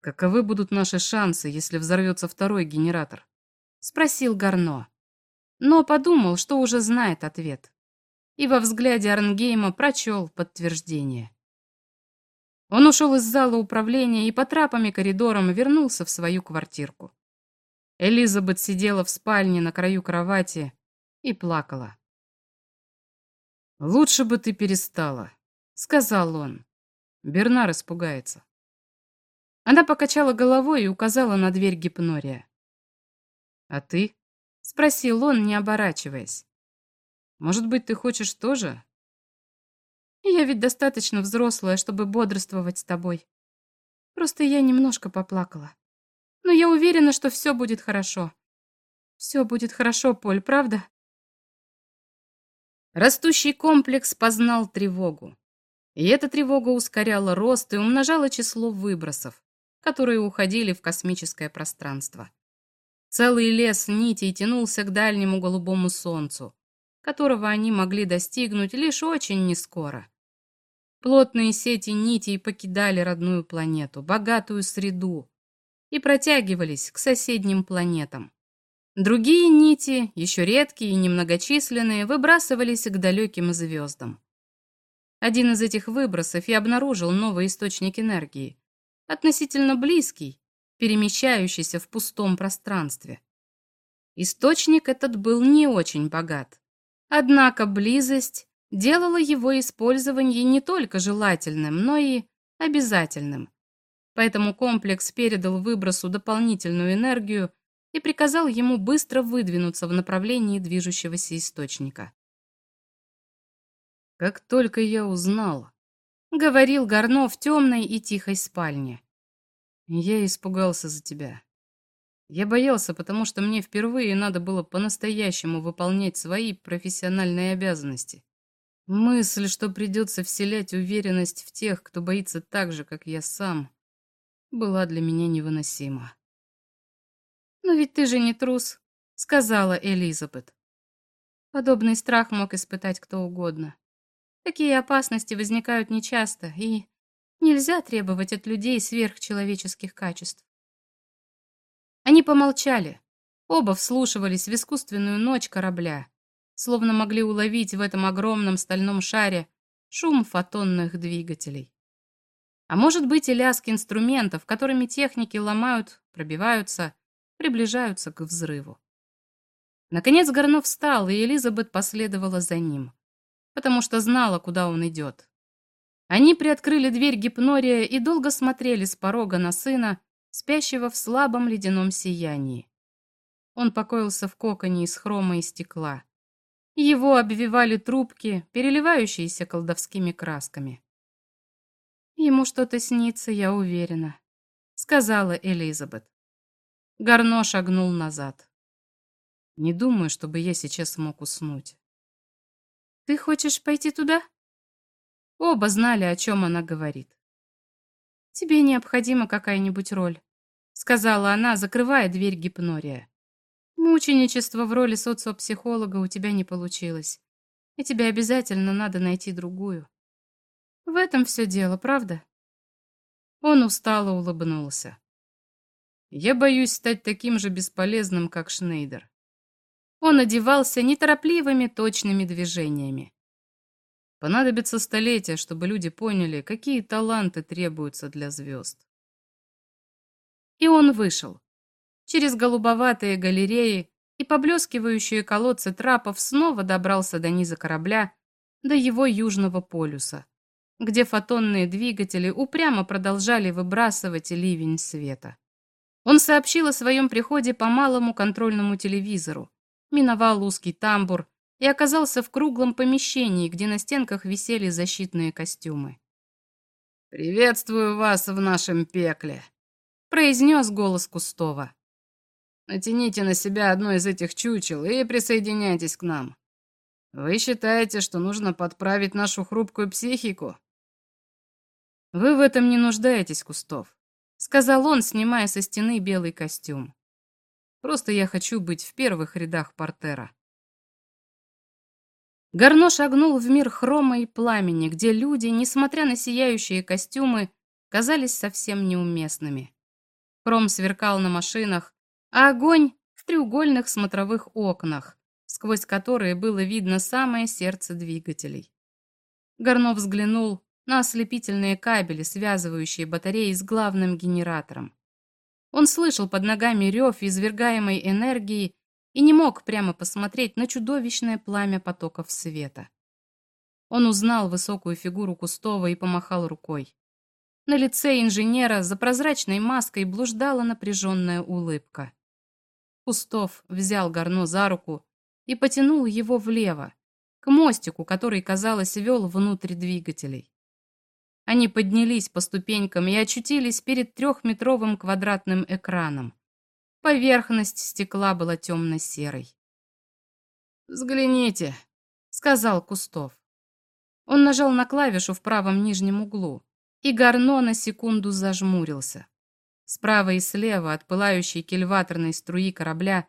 «Каковы будут наши шансы, если взорвется второй генератор?» — спросил Гарно. но подумал, что уже знает ответ. И во взгляде Арнгейма прочел подтверждение. Он ушел из зала управления и по трапам и коридорам вернулся в свою квартирку. Элизабет сидела в спальне на краю кровати и плакала. «Лучше бы ты перестала», — сказал он. Бернар испугается. Она покачала головой и указала на дверь гипнория. «А ты?» — спросил он, не оборачиваясь. «Может быть, ты хочешь тоже?» «Я ведь достаточно взрослая, чтобы бодрствовать с тобой. Просто я немножко поплакала. Но я уверена, что все будет хорошо. Все будет хорошо, Поль, правда?» Растущий комплекс познал тревогу. И эта тревога ускоряла рост и умножала число выбросов, которые уходили в космическое пространство. Целый лес нитей тянулся к дальнему голубому солнцу, которого они могли достигнуть лишь очень нескоро. Плотные сети нитей покидали родную планету, богатую среду, и протягивались к соседним планетам. Другие нити, еще редкие и немногочисленные, выбрасывались к далеким звездам. Один из этих выбросов и обнаружил новый источник энергии, относительно близкий, перемещающийся в пустом пространстве. Источник этот был не очень богат. Однако близость делала его использование не только желательным, но и обязательным. Поэтому комплекс передал выбросу дополнительную энергию и приказал ему быстро выдвинуться в направлении движущегося источника. «Как только я узнал», — говорил Горно в темной и тихой спальне. «Я испугался за тебя. Я боялся, потому что мне впервые надо было по-настоящему выполнять свои профессиональные обязанности. Мысль, что придется вселять уверенность в тех, кто боится так же, как я сам, была для меня невыносима. «Но ведь ты же не трус», — сказала Элизабет. Подобный страх мог испытать кто угодно. Такие опасности возникают нечасто, и нельзя требовать от людей сверхчеловеческих качеств. Они помолчали, оба вслушивались в искусственную ночь корабля, словно могли уловить в этом огромном стальном шаре шум фотонных двигателей. А может быть и лязг инструментов, которыми техники ломают, пробиваются, приближаются к взрыву. Наконец Горнов встал, и Элизабет последовала за ним, потому что знала, куда он идет. Они приоткрыли дверь гипнория и долго смотрели с порога на сына, спящего в слабом ледяном сиянии. Он покоился в коконе из хрома и стекла. Его обвивали трубки, переливающиеся колдовскими красками. «Ему что-то снится, я уверена», — сказала Элизабет. Гарно шагнул назад. Не думаю, чтобы я сейчас смог уснуть. Ты хочешь пойти туда? Оба знали, о чем она говорит. Тебе необходима какая-нибудь роль, сказала она, закрывая дверь гипнория. Мученичество в роли социопсихолога у тебя не получилось, и тебе обязательно надо найти другую. В этом все дело, правда? Он устало улыбнулся. Я боюсь стать таким же бесполезным, как Шнейдер. Он одевался неторопливыми точными движениями. Понадобится столетия, чтобы люди поняли, какие таланты требуются для звезд. И он вышел. Через голубоватые галереи и поблескивающие колодцы трапов снова добрался до низа корабля, до его южного полюса, где фотонные двигатели упрямо продолжали выбрасывать ливень света. Он сообщил о своем приходе по малому контрольному телевизору, миновал узкий тамбур и оказался в круглом помещении, где на стенках висели защитные костюмы. «Приветствую вас в нашем пекле», — произнес голос Кустова. «Натяните на себя одно из этих чучел и присоединяйтесь к нам. Вы считаете, что нужно подправить нашу хрупкую психику?» «Вы в этом не нуждаетесь, Кустов сказал он, снимая со стены белый костюм. Просто я хочу быть в первых рядах портера. Горно шагнул в мир хрома и пламени, где люди, несмотря на сияющие костюмы, казались совсем неуместными. Хром сверкал на машинах, а огонь в треугольных смотровых окнах, сквозь которые было видно самое сердце двигателей. Горнов взглянул на ослепительные кабели, связывающие батареи с главным генератором. Он слышал под ногами рев извергаемой энергии и не мог прямо посмотреть на чудовищное пламя потоков света. Он узнал высокую фигуру Кустова и помахал рукой. На лице инженера за прозрачной маской блуждала напряженная улыбка. Кустов взял Горно за руку и потянул его влево, к мостику, который, казалось, вел внутрь двигателей. Они поднялись по ступенькам и очутились перед трехметровым квадратным экраном. Поверхность стекла была темно-серой. «Взгляните», — сказал Кустов. Он нажал на клавишу в правом нижнем углу, и Гарно на секунду зажмурился. Справа и слева от пылающей кильваторной струи корабля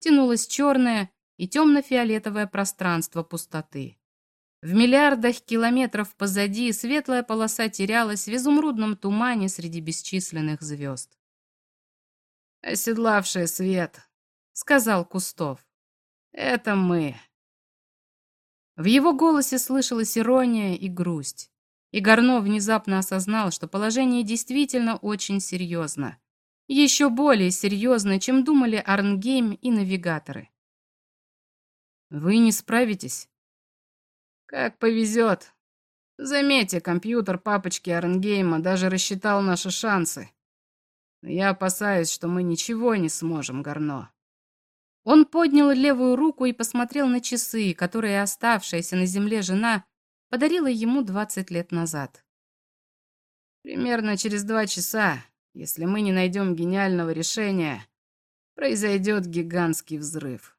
тянулось черное и темно-фиолетовое пространство пустоты. В миллиардах километров позади светлая полоса терялась в изумрудном тумане среди бесчисленных звезд оседлавшие свет», — сказал Кустов. «Это мы». В его голосе слышалась ирония и грусть. И Горно внезапно осознал, что положение действительно очень серьезно. Еще более серьезно, чем думали Арнгейм и навигаторы. «Вы не справитесь?» «Как повезет. Заметьте, компьютер папочки Арнгейма даже рассчитал наши шансы. Я опасаюсь, что мы ничего не сможем, Горно. Он поднял левую руку и посмотрел на часы, которые оставшаяся на земле жена подарила ему 20 лет назад. Примерно через два часа, если мы не найдем гениального решения, произойдет гигантский взрыв.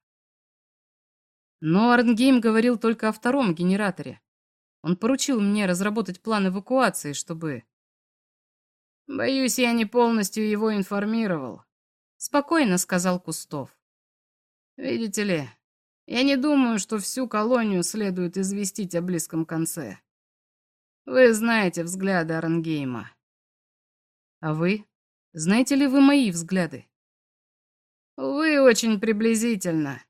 Но Арнгейм говорил только о втором генераторе. Он поручил мне разработать план эвакуации, чтобы Боюсь, я не полностью его информировал, спокойно сказал Кустов. Видите ли, я не думаю, что всю колонию следует известить о близком конце. Вы знаете взгляды Арангейма. А вы? Знаете ли вы мои взгляды? Вы очень приблизительно.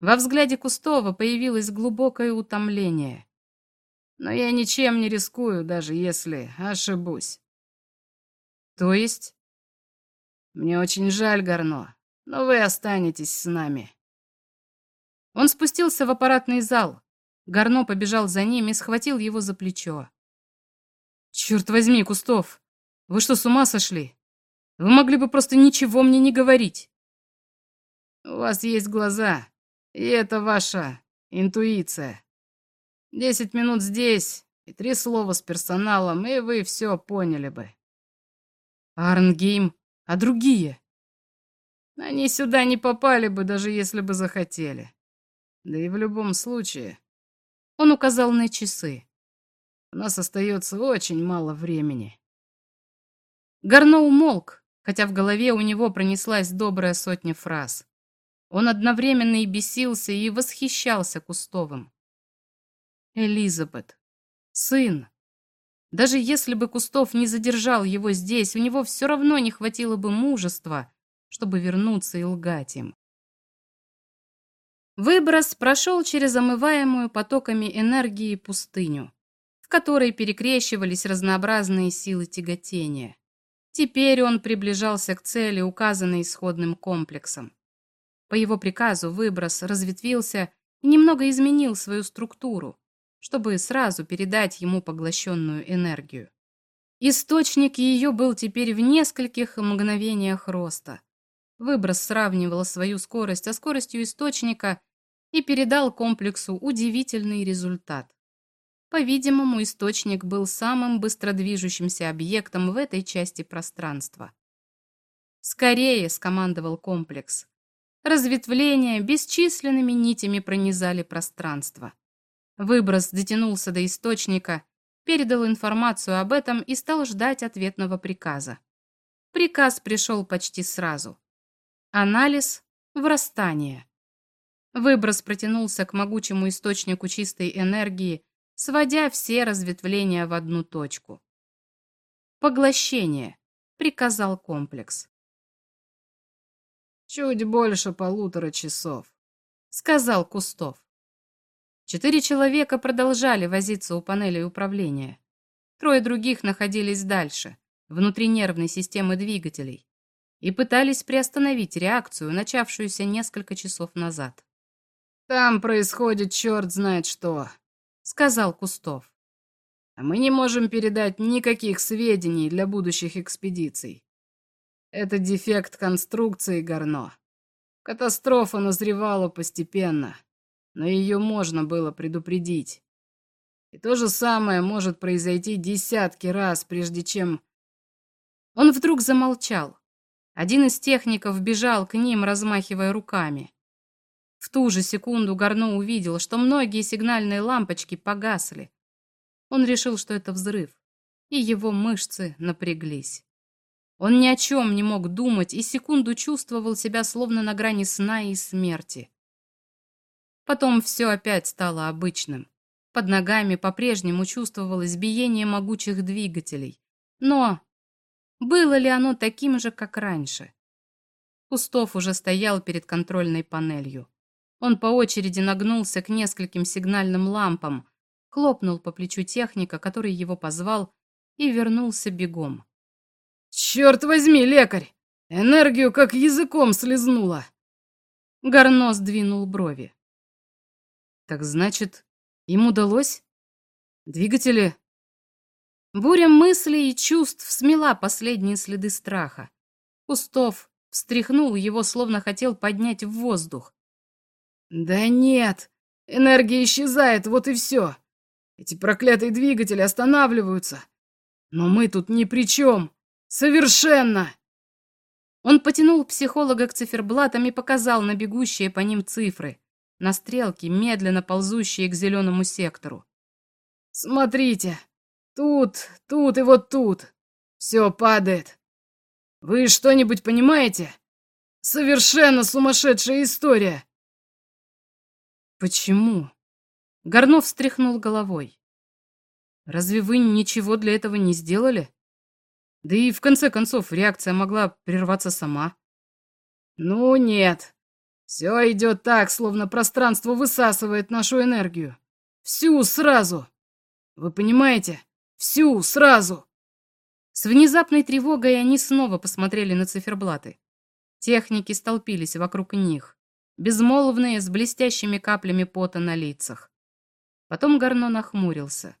Во взгляде Кустова появилось глубокое утомление. Но я ничем не рискую, даже если ошибусь. То есть? Мне очень жаль, Горно, но вы останетесь с нами. Он спустился в аппаратный зал. Горно побежал за ним и схватил его за плечо. Черт возьми, Кустов, вы что, с ума сошли? Вы могли бы просто ничего мне не говорить. У вас есть глаза, и это ваша интуиция. Десять минут здесь и три слова с персоналом, и вы все поняли бы. Арнгейм, а другие? Они сюда не попали бы, даже если бы захотели. Да и в любом случае. Он указал на часы. У нас остается очень мало времени. Горно умолк, хотя в голове у него пронеслась добрая сотня фраз. Он одновременно и бесился, и восхищался Кустовым. Элизабет. Сын. Даже если бы Кустов не задержал его здесь, у него все равно не хватило бы мужества, чтобы вернуться и лгать им. Выброс прошел через омываемую потоками энергии пустыню, в которой перекрещивались разнообразные силы тяготения. Теперь он приближался к цели, указанной исходным комплексом. По его приказу выброс разветвился и немного изменил свою структуру, чтобы сразу передать ему поглощенную энергию. Источник ее был теперь в нескольких мгновениях роста. Выброс сравнивал свою скорость со скоростью источника и передал комплексу удивительный результат. По-видимому, источник был самым быстродвижущимся объектом в этой части пространства. «Скорее!» — скомандовал комплекс. Разветвления бесчисленными нитями пронизали пространство. Выброс дотянулся до источника, передал информацию об этом и стал ждать ответного приказа. Приказ пришел почти сразу. Анализ – врастание. Выброс протянулся к могучему источнику чистой энергии, сводя все разветвления в одну точку. Поглощение, приказал комплекс. Чуть больше полутора часов, сказал Кустов. Четыре человека продолжали возиться у панели управления. Трое других находились дальше, внутри нервной системы двигателей, и пытались приостановить реакцию, начавшуюся несколько часов назад. «Там происходит черт знает что», — сказал Кустов. «А мы не можем передать никаких сведений для будущих экспедиций. Это дефект конструкции Горно. Катастрофа назревала постепенно, но ее можно было предупредить. И то же самое может произойти десятки раз, прежде чем... Он вдруг замолчал. Один из техников бежал к ним, размахивая руками. В ту же секунду Горно увидел, что многие сигнальные лампочки погасли. Он решил, что это взрыв, и его мышцы напряглись. Он ни о чем не мог думать и секунду чувствовал себя словно на грани сна и смерти. Потом все опять стало обычным. Под ногами по-прежнему чувствовалось биение могучих двигателей. Но было ли оно таким же, как раньше? Кустов уже стоял перед контрольной панелью. Он по очереди нагнулся к нескольким сигнальным лампам, хлопнул по плечу техника, который его позвал, и вернулся бегом. «Черт возьми, лекарь! Энергию как языком слезнула!» Горно сдвинул брови. Так значит, им удалось? Двигатели? Буря мыслей и чувств смела последние следы страха. Кустов встряхнул его, словно хотел поднять в воздух. Да нет, энергия исчезает, вот и все. Эти проклятые двигатели останавливаются. Но мы тут ни при чем. Совершенно. Он потянул психолога к циферблатам и показал на бегущие по ним цифры на стрелки, медленно ползущие к зеленому сектору. «Смотрите! Тут, тут и вот тут! Все падает! Вы что-нибудь понимаете? Совершенно сумасшедшая история!» «Почему?» Горнов встряхнул головой. «Разве вы ничего для этого не сделали? Да и в конце концов реакция могла прерваться сама». «Ну нет, все идет так, словно пространство высасывает нашу энергию. Всю сразу. Вы понимаете? Всю сразу. С внезапной тревогой они снова посмотрели на циферблаты. Техники столпились вокруг них, безмолвные, с блестящими каплями пота на лицах. Потом Гарно нахмурился.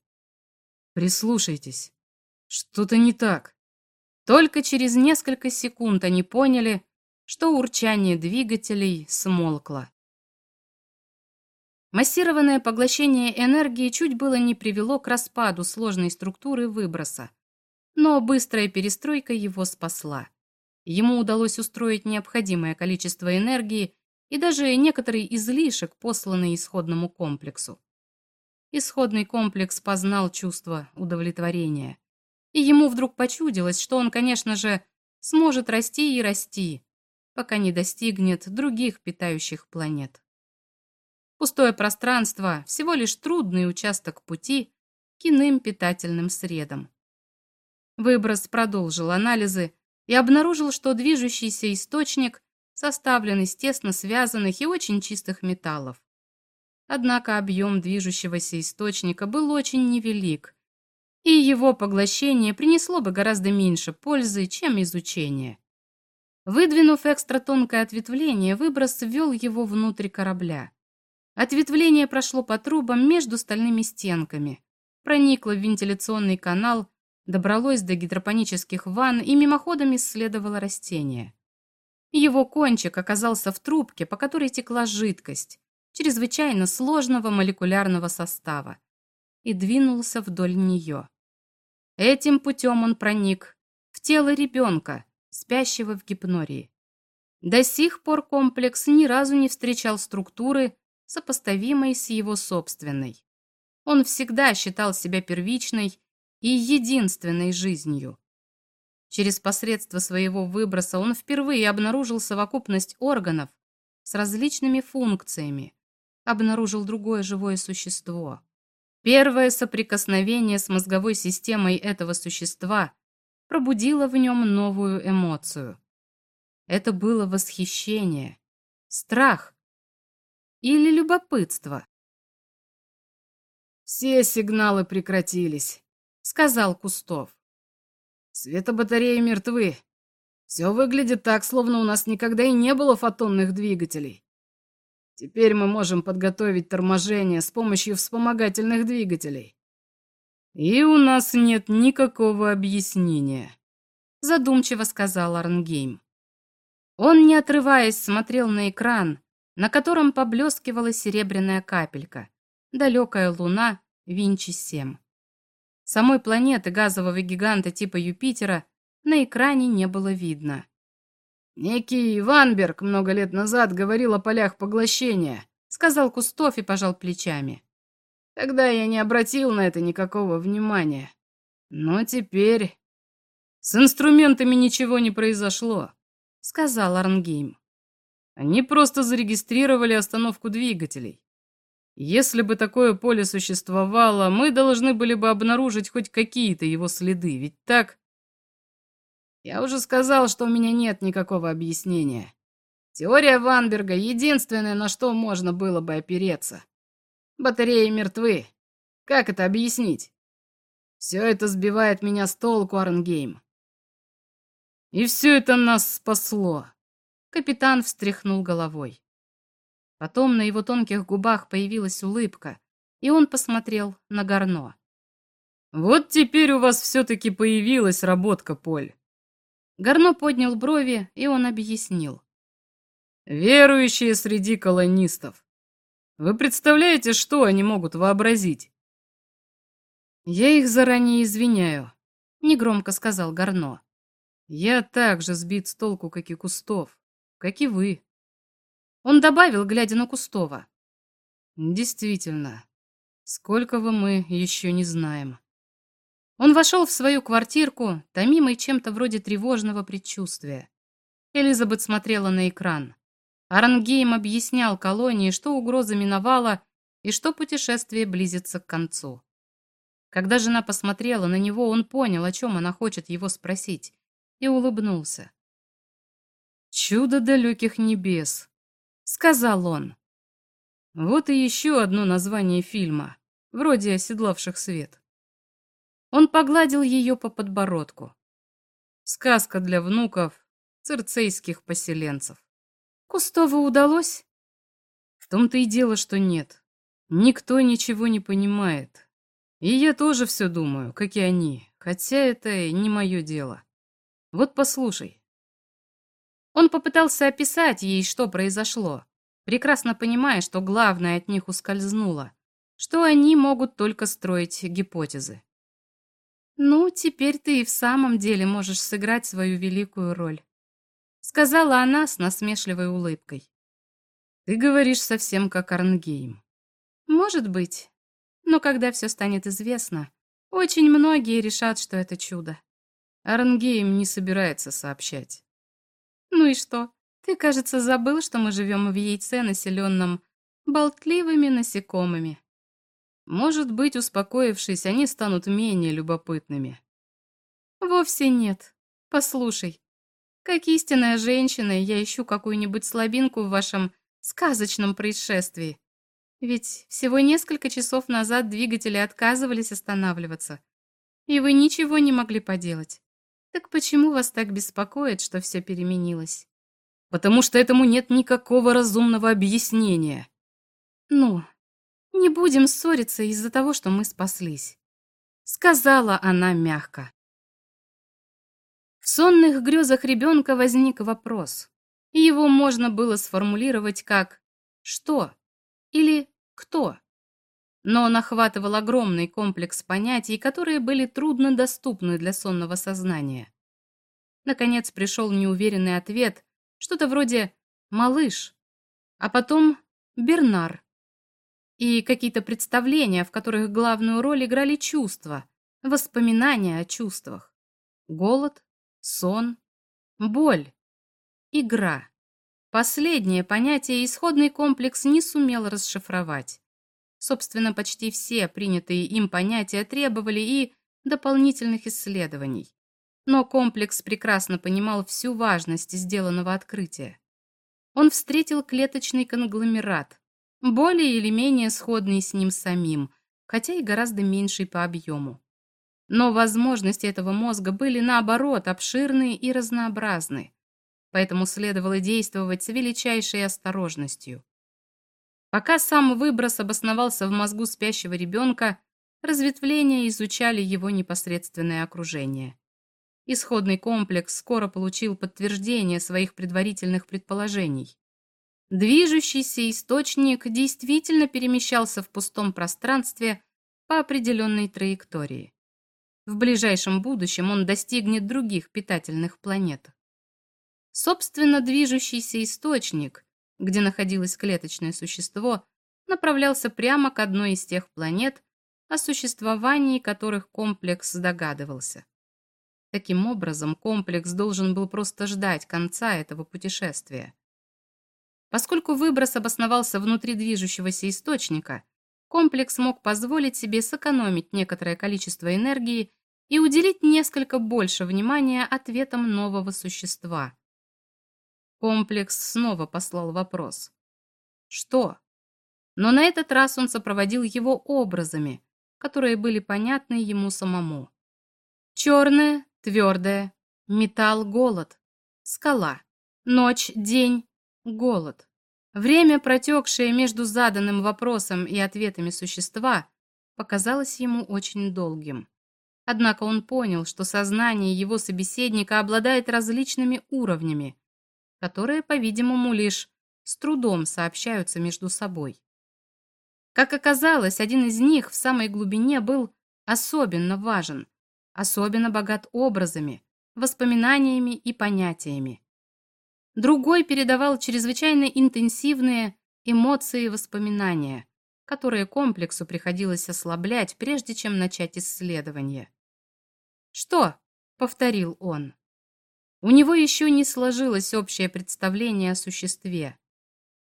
«Прислушайтесь. Что-то не так». Только через несколько секунд они поняли, что урчание двигателей смолкло. Массированное поглощение энергии чуть было не привело к распаду сложной структуры выброса, но быстрая перестройка его спасла. Ему удалось устроить необходимое количество энергии и даже некоторый излишек, посланный исходному комплексу. Исходный комплекс познал чувство удовлетворения. И ему вдруг почудилось, что он, конечно же, сможет расти и расти, пока не достигнет других питающих планет. Пустое пространство – всего лишь трудный участок пути к иным питательным средам. Выброс продолжил анализы и обнаружил, что движущийся источник составлен из тесно связанных и очень чистых металлов. Однако объем движущегося источника был очень невелик, и его поглощение принесло бы гораздо меньше пользы, чем изучение. Выдвинув экстратонкое ответвление, выброс ввел его внутрь корабля. Ответвление прошло по трубам между стальными стенками, проникло в вентиляционный канал, добралось до гидропонических ванн и мимоходом исследовало растение. Его кончик оказался в трубке, по которой текла жидкость, чрезвычайно сложного молекулярного состава, и двинулся вдоль нее. Этим путем он проник в тело ребенка, спящего в гипнории. До сих пор комплекс ни разу не встречал структуры, сопоставимой с его собственной. Он всегда считал себя первичной и единственной жизнью. Через посредство своего выброса он впервые обнаружил совокупность органов с различными функциями, обнаружил другое живое существо. Первое соприкосновение с мозговой системой этого существа пробудило в нем новую эмоцию. Это было восхищение, страх или любопытство? «Все сигналы прекратились», — сказал Кустов. «Светобатареи мертвы. Все выглядит так, словно у нас никогда и не было фотонных двигателей. Теперь мы можем подготовить торможение с помощью вспомогательных двигателей. И у нас нет никакого объяснения», — задумчиво сказал Арнгейм. Он, не отрываясь, смотрел на экран, на котором поблескивала серебряная капелька, далекая луна Винчи-7. Самой планеты газового гиганта типа Юпитера на экране не было видно. «Некий Ванберг много лет назад говорил о полях поглощения», сказал Кустов и пожал плечами. «Тогда я не обратил на это никакого внимания. Но теперь...» «С инструментами ничего не произошло сказал Арнгейм. Они просто зарегистрировали остановку двигателей. Если бы такое поле существовало, мы должны были бы обнаружить хоть какие-то его следы, ведь так? Я уже сказал, что у меня нет никакого объяснения. Теория Ванберга — единственное, на что можно было бы опереться. Батареи мертвы. Как это объяснить? Все это сбивает меня с толку, Арнгейм. И все это нас спасло. Капитан встряхнул головой. Потом на его тонких губах появилась улыбка, и он посмотрел на Горно. «Вот теперь у вас все-таки появилась работка, Поль». Горно поднял брови, и он объяснил. «Верующие среди колонистов. Вы представляете, что они могут вообразить?» «Я их заранее извиняю», — негромко сказал Горно. Я так же сбит с толку, как и Кустов, как и вы. Он добавил, глядя на Кустова. Действительно, сколького мы еще не знаем. Он вошел в свою квартирку, томимый чем-то вроде тревожного предчувствия. Элизабет смотрела на экран. Арангейм объяснял колонии, что угроза миновала и что путешествие близится к концу. Когда жена посмотрела на него, он понял, о чем она хочет его спросить, и улыбнулся. «Чудо далеких небес», — сказал он. Вот и еще одно название фильма, вроде «Оседлавших свет». Он погладил ее по подбородку. Сказка для внуков цирцейских поселенцев. Кустову удалось? В том-то и дело, что нет. Никто ничего не понимает. И я тоже все думаю, как и они, хотя это не мое дело. Вот послушай». Он попытался описать ей, что произошло, прекрасно понимая, что главное от них ускользнуло, что они могут только строить гипотезы. «Ну, теперь ты и в самом деле можешь сыграть свою великую роль», сказала она с насмешливой улыбкой. «Ты говоришь совсем как Арнгейм». «Может быть. Но когда все станет известно, очень многие решат, что это чудо. Арнгейм не собирается сообщать. Ну и что? Ты, кажется, забыл, что мы живем в яйце, населенном болтливыми насекомыми. Может быть, успокоившись, они станут менее любопытными. Вовсе нет. Послушай, как истинная женщина, я ищу какую-нибудь слабинку в вашем сказочном происшествии. Ведь всего несколько часов назад двигатели отказывались останавливаться, и вы ничего не могли поделать. Так почему вас так беспокоит, что все переменилось? Потому что этому нет никакого разумного объяснения. Ну, не будем ссориться из-за того, что мы спаслись. Сказала она мягко. В сонных грезах ребенка возник вопрос. Его можно было сформулировать как «что» или «кто» но он охватывал огромный комплекс понятий, которые были трудно доступны для сонного сознания. Наконец пришел неуверенный ответ, что-то вроде «малыш», а потом «бернар». И какие-то представления, в которых главную роль играли чувства, воспоминания о чувствах. Голод, сон, боль, игра. Последнее понятие исходный комплекс не сумел расшифровать. Собственно, почти все принятые им понятия требовали и дополнительных исследований. Но комплекс прекрасно понимал всю важность сделанного открытия. Он встретил клеточный конгломерат, более или менее сходный с ним самим, хотя и гораздо меньший по объему. Но возможности этого мозга были, наоборот, обширные и разнообразны, поэтому следовало действовать с величайшей осторожностью. Пока сам выброс обосновался в мозгу спящего ребенка, разветвления изучали его непосредственное окружение. Исходный комплекс скоро получил подтверждение своих предварительных предположений. Движущийся источник действительно перемещался в пустом пространстве по определенной траектории. В ближайшем будущем он достигнет других питательных планет. Собственно, движущийся источник, где находилось клеточное существо, направлялся прямо к одной из тех планет, о существовании которых комплекс догадывался. Таким образом, комплекс должен был просто ждать конца этого путешествия. Поскольку выброс обосновался внутри движущегося источника, комплекс мог позволить себе сэкономить некоторое количество энергии и уделить несколько больше внимания ответам нового существа. Комплекс снова послал вопрос. Что? Но на этот раз он сопроводил его образами, которые были понятны ему самому. Черное, твердое, металл, голод, скала, ночь, день, голод. Время, протекшее между заданным вопросом и ответами существа, показалось ему очень долгим. Однако он понял, что сознание его собеседника обладает различными уровнями, которые, по-видимому, лишь с трудом сообщаются между собой. Как оказалось, один из них в самой глубине был особенно важен, особенно богат образами, воспоминаниями и понятиями. Другой передавал чрезвычайно интенсивные эмоции и воспоминания, которые комплексу приходилось ослаблять, прежде чем начать исследование. «Что?» — повторил он. У него еще не сложилось общее представление о существе.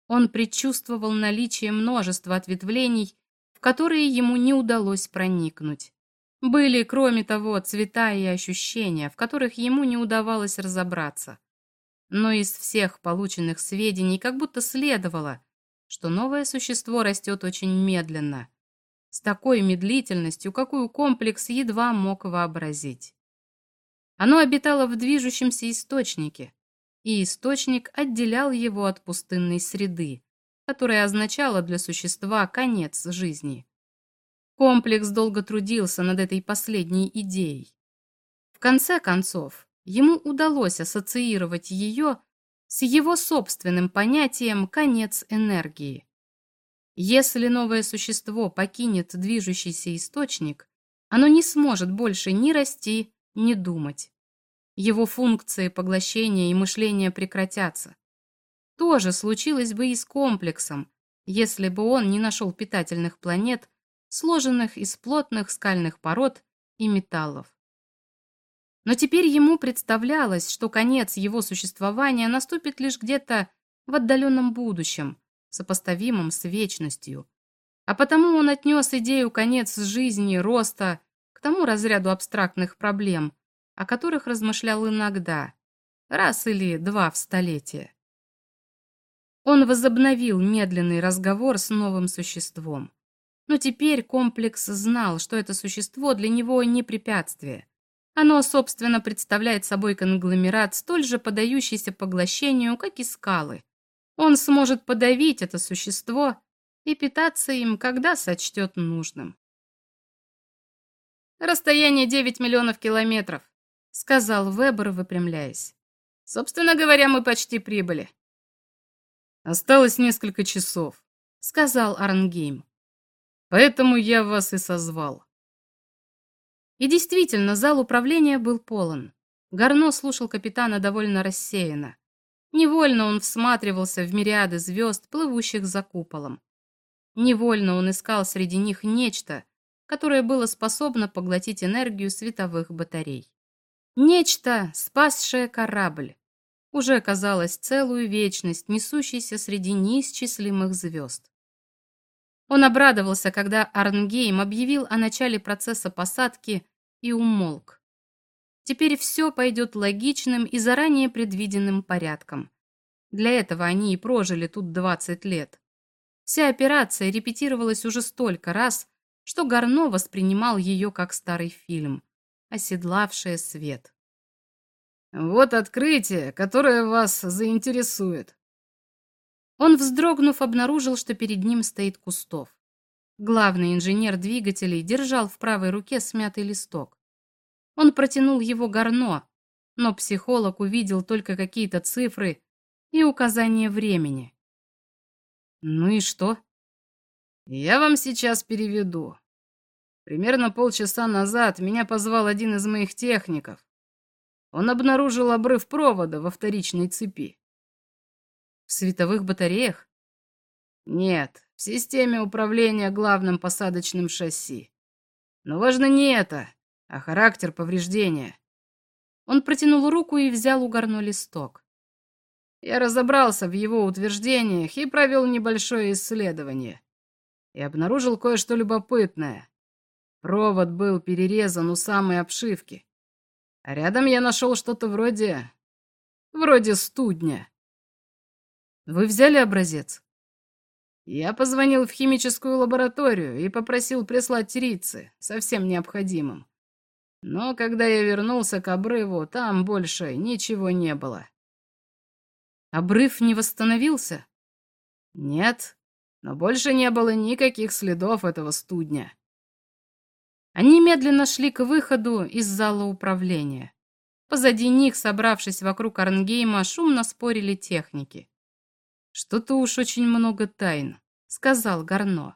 Он предчувствовал наличие множества ответвлений, в которые ему не удалось проникнуть. Были, кроме того, цвета и ощущения, в которых ему не удавалось разобраться. Но из всех полученных сведений как будто следовало, что новое существо растет очень медленно, с такой медлительностью, какую комплекс едва мог вообразить. Оно обитало в движущемся источнике, и источник отделял его от пустынной среды, которая означала для существа конец жизни. Комплекс долго трудился над этой последней идеей. В конце концов, ему удалось ассоциировать ее с его собственным понятием «конец энергии». Если новое существо покинет движущийся источник, оно не сможет больше ни расти, не думать. Его функции поглощения и мышления прекратятся. То же случилось бы и с комплексом, если бы он не нашел питательных планет, сложенных из плотных скальных пород и металлов. Но теперь ему представлялось, что конец его существования наступит лишь где-то в отдаленном будущем, сопоставимом с вечностью. А потому он отнес идею конец жизни, роста к тому разряду абстрактных проблем, о которых размышлял иногда, раз или два в столетие. Он возобновил медленный разговор с новым существом. Но теперь комплекс знал, что это существо для него не препятствие. Оно, собственно, представляет собой конгломерат, столь же подающийся поглощению, как и скалы. Он сможет подавить это существо и питаться им, когда сочтет нужным. Расстояние 9 миллионов километров сказал Вебер, выпрямляясь. Собственно говоря, мы почти прибыли. Осталось несколько часов, сказал Арнгейм. Поэтому я вас и созвал. И действительно, зал управления был полон. Гарно слушал капитана довольно рассеянно. Невольно он всматривался в мириады звезд, плывущих за куполом. Невольно он искал среди них нечто, которое было способно поглотить энергию световых батарей. Нечто, спасшее корабль. Уже казалось целую вечность, несущейся среди неисчислимых звезд. Он обрадовался, когда Арнгейм объявил о начале процесса посадки и умолк. Теперь все пойдет логичным и заранее предвиденным порядком. Для этого они и прожили тут 20 лет. Вся операция репетировалась уже столько раз, что Гарно воспринимал ее как старый фильм, оседлавшее свет. «Вот открытие, которое вас заинтересует». Он, вздрогнув, обнаружил, что перед ним стоит Кустов. Главный инженер двигателей держал в правой руке смятый листок. Он протянул его Гарно, но психолог увидел только какие-то цифры и указание времени. «Ну и что?» «Я вам сейчас переведу. Примерно полчаса назад меня позвал один из моих техников. Он обнаружил обрыв провода во вторичной цепи. Световых батареях? Нет, в системе управления главным посадочным шасси. Но важно не это, а характер повреждения. Он протянул руку и взял у Гарно листок. Я разобрался в его утверждениях и провел небольшое исследование. И обнаружил кое-что любопытное. Провод был перерезан у самой обшивки. А рядом я нашел что-то вроде... вроде студня. Вы взяли образец? Я позвонил в химическую лабораторию и попросил прислать рицы со всем необходимым. Но когда я вернулся к обрыву, там больше ничего не было. Обрыв не восстановился? Нет, но больше не было никаких следов этого студня. Они медленно шли к выходу из зала управления. Позади них, собравшись вокруг Арнгейма, шумно спорили техники. «Что-то уж очень много тайн», — сказал Гарно.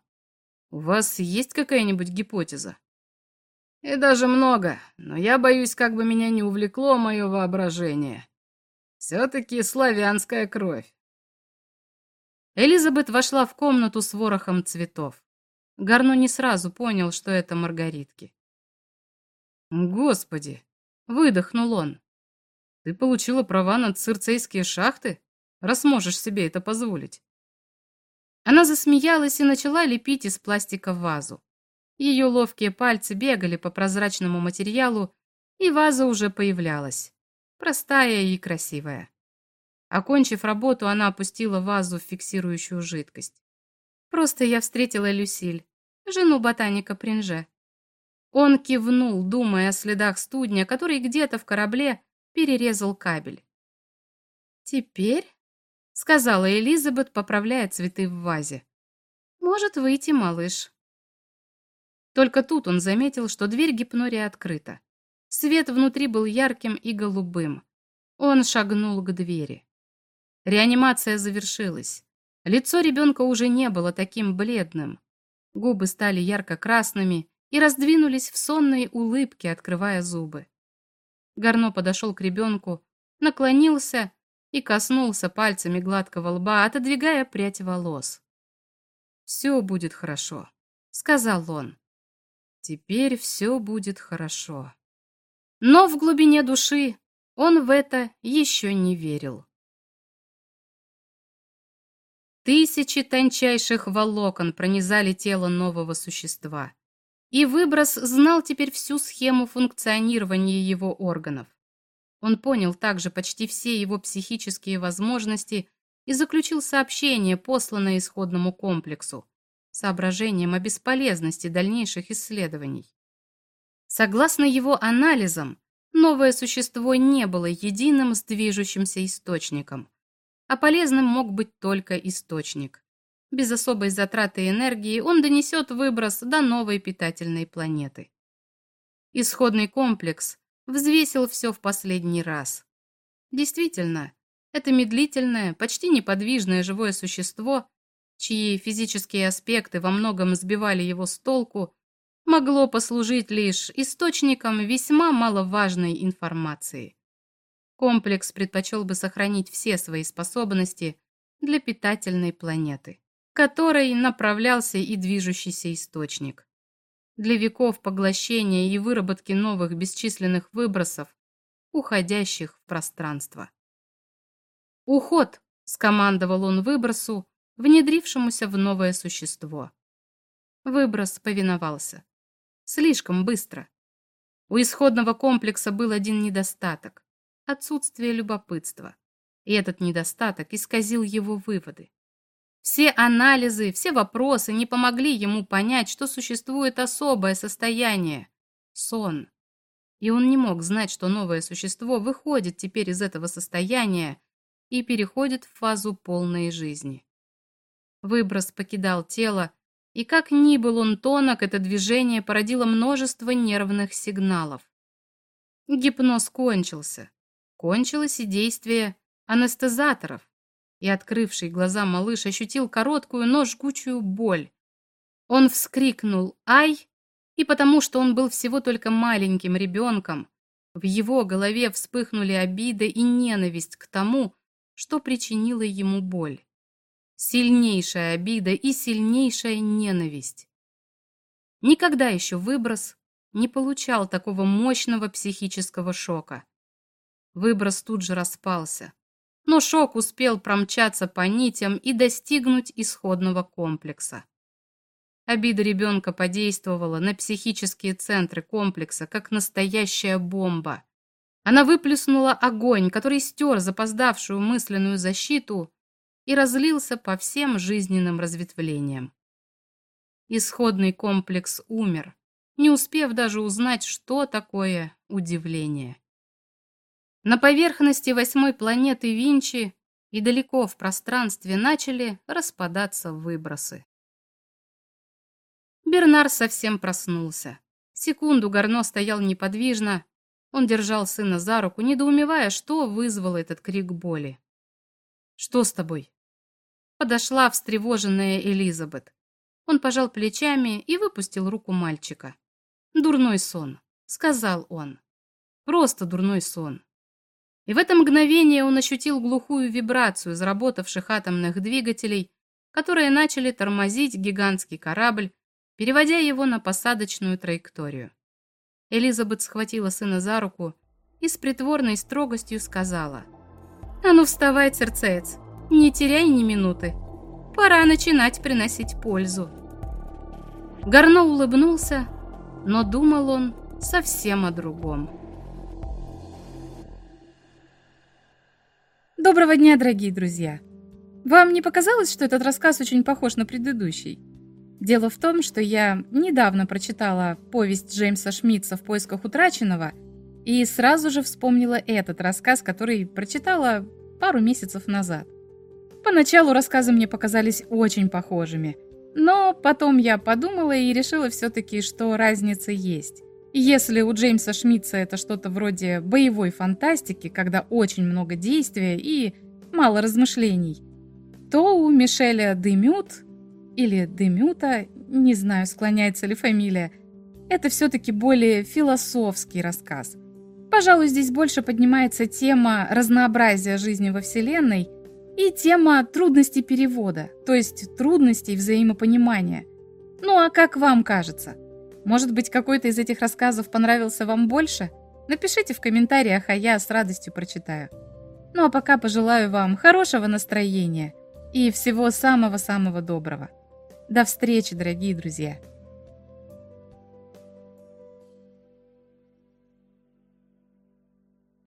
«У вас есть какая-нибудь гипотеза?» «И даже много, но я боюсь, как бы меня не увлекло мое воображение. Все-таки славянская кровь. Элизабет вошла в комнату с ворохом цветов. Гарно не сразу понял, что это маргаритки. «Господи!» — выдохнул он. «Ты получила права на цирцейские шахты, раз можешь себе это позволить?» Она засмеялась и начала лепить из пластика вазу. Ее ловкие пальцы бегали по прозрачному материалу, и ваза уже появлялась простая и красивая. Окончив работу, она опустила вазу в фиксирующую жидкость. Просто я встретила Люсиль, жену ботаника Принже. Он кивнул, думая о следах студня, который где-то в корабле перерезал кабель. «Теперь», — сказала Элизабет, поправляя цветы в вазе, — «может выйти малыш». Только тут он заметил, что дверь гипнория открыта. Свет внутри был ярким и голубым. Он шагнул к двери. Реанимация завершилась. Лицо ребенка уже не было таким бледным. Губы стали ярко-красными и раздвинулись в сонной улыбке, открывая зубы. Гарно подошел к ребенку, наклонился и коснулся пальцами гладкого лба, отодвигая прядь волос. «Все будет хорошо», — сказал он. «Теперь все будет хорошо». Но в глубине души он в это еще не верил. Тысячи тончайших волокон пронизали тело нового существа. И выброс знал теперь всю схему функционирования его органов. Он понял также почти все его психические возможности и заключил сообщение, посланное исходному комплексу, соображением о бесполезности дальнейших исследований. Согласно его анализам, новое существо не было единым с движущимся источником, а полезным мог быть только источник. Без особой затраты энергии он донесет выброс до новой питательной планеты. Исходный комплекс взвесил все в последний раз. Действительно, это медлительное, почти неподвижное живое существо, чьи физические аспекты во многом сбивали его с толку, могло послужить лишь источником весьма маловажной информации. Комплекс предпочел бы сохранить все свои способности для питательной планеты, которой направлялся и движущийся источник. Для веков поглощения и выработки новых бесчисленных выбросов, уходящих в пространство. «Уход!» — скомандовал он выбросу, внедрившемуся в новое существо. Выброс повиновался. Слишком быстро. У исходного комплекса был один недостаток – отсутствие любопытства. И этот недостаток исказил его выводы. Все анализы, все вопросы не помогли ему понять, что существует особое состояние – сон. И он не мог знать, что новое существо выходит теперь из этого состояния и переходит в фазу полной жизни. Выброс покидал тело, и как ни был он тонок, это движение породило множество нервных сигналов. Гипноз кончился. Кончилось и действие анестезаторов, и открывший глаза малыш ощутил короткую, но жгучую боль. Он вскрикнул «Ай!» и потому что он был всего только маленьким ребенком, в его голове вспыхнули обида и ненависть к тому, что причинило ему боль. Сильнейшая обида и сильнейшая ненависть. Никогда еще выброс не получал такого мощного психического шока. Выброс тут же распался, но шок успел промчаться по нитям и достигнуть исходного комплекса. Обида ребенка подействовала на психические центры комплекса, как настоящая бомба. Она выплеснула огонь, который стер запоздавшую мысленную защиту и разлился по всем жизненным разветвлениям. Исходный комплекс умер, не успев даже узнать, что такое удивление. На поверхности восьмой планеты Винчи и далеко в пространстве начали распадаться выбросы. Бернар совсем проснулся. Секунду Горно стоял неподвижно. Он держал сына за руку, недоумевая, что вызвало этот крик боли. «Что с тобой?» Подошла встревоженная Элизабет. Он пожал плечами и выпустил руку мальчика. «Дурной сон», — сказал он. «Просто дурной сон». И в это мгновение он ощутил глухую вибрацию заработавших атомных двигателей, которые начали тормозить гигантский корабль, переводя его на посадочную траекторию. Элизабет схватила сына за руку и с притворной строгостью сказала, «А ну вставай, сердцеец, не теряй ни минуты, пора начинать приносить пользу». Горно улыбнулся, но думал он совсем о другом. Доброго дня, дорогие друзья! Вам не показалось, что этот рассказ очень похож на предыдущий? Дело в том, что я недавно прочитала повесть Джеймса Шмидца «В поисках утраченного» и сразу же вспомнила этот рассказ, который прочитала пару месяцев назад. Поначалу рассказы мне показались очень похожими, но потом я подумала и решила все-таки, что разница есть. И если у Джеймса Шмидца это что-то вроде боевой фантастики, когда очень много действия и мало размышлений, то у Мишеля Демют или Демюта, не знаю, склоняется ли фамилия, это все-таки более философский рассказ. Пожалуй, здесь больше поднимается тема разнообразия жизни во Вселенной и тема трудностей перевода, то есть трудностей взаимопонимания. Ну а как вам кажется? Может быть, какой-то из этих рассказов понравился вам больше? Напишите в комментариях, а я с радостью прочитаю. Ну а пока пожелаю вам хорошего настроения и всего самого-самого доброго. До встречи, дорогие друзья!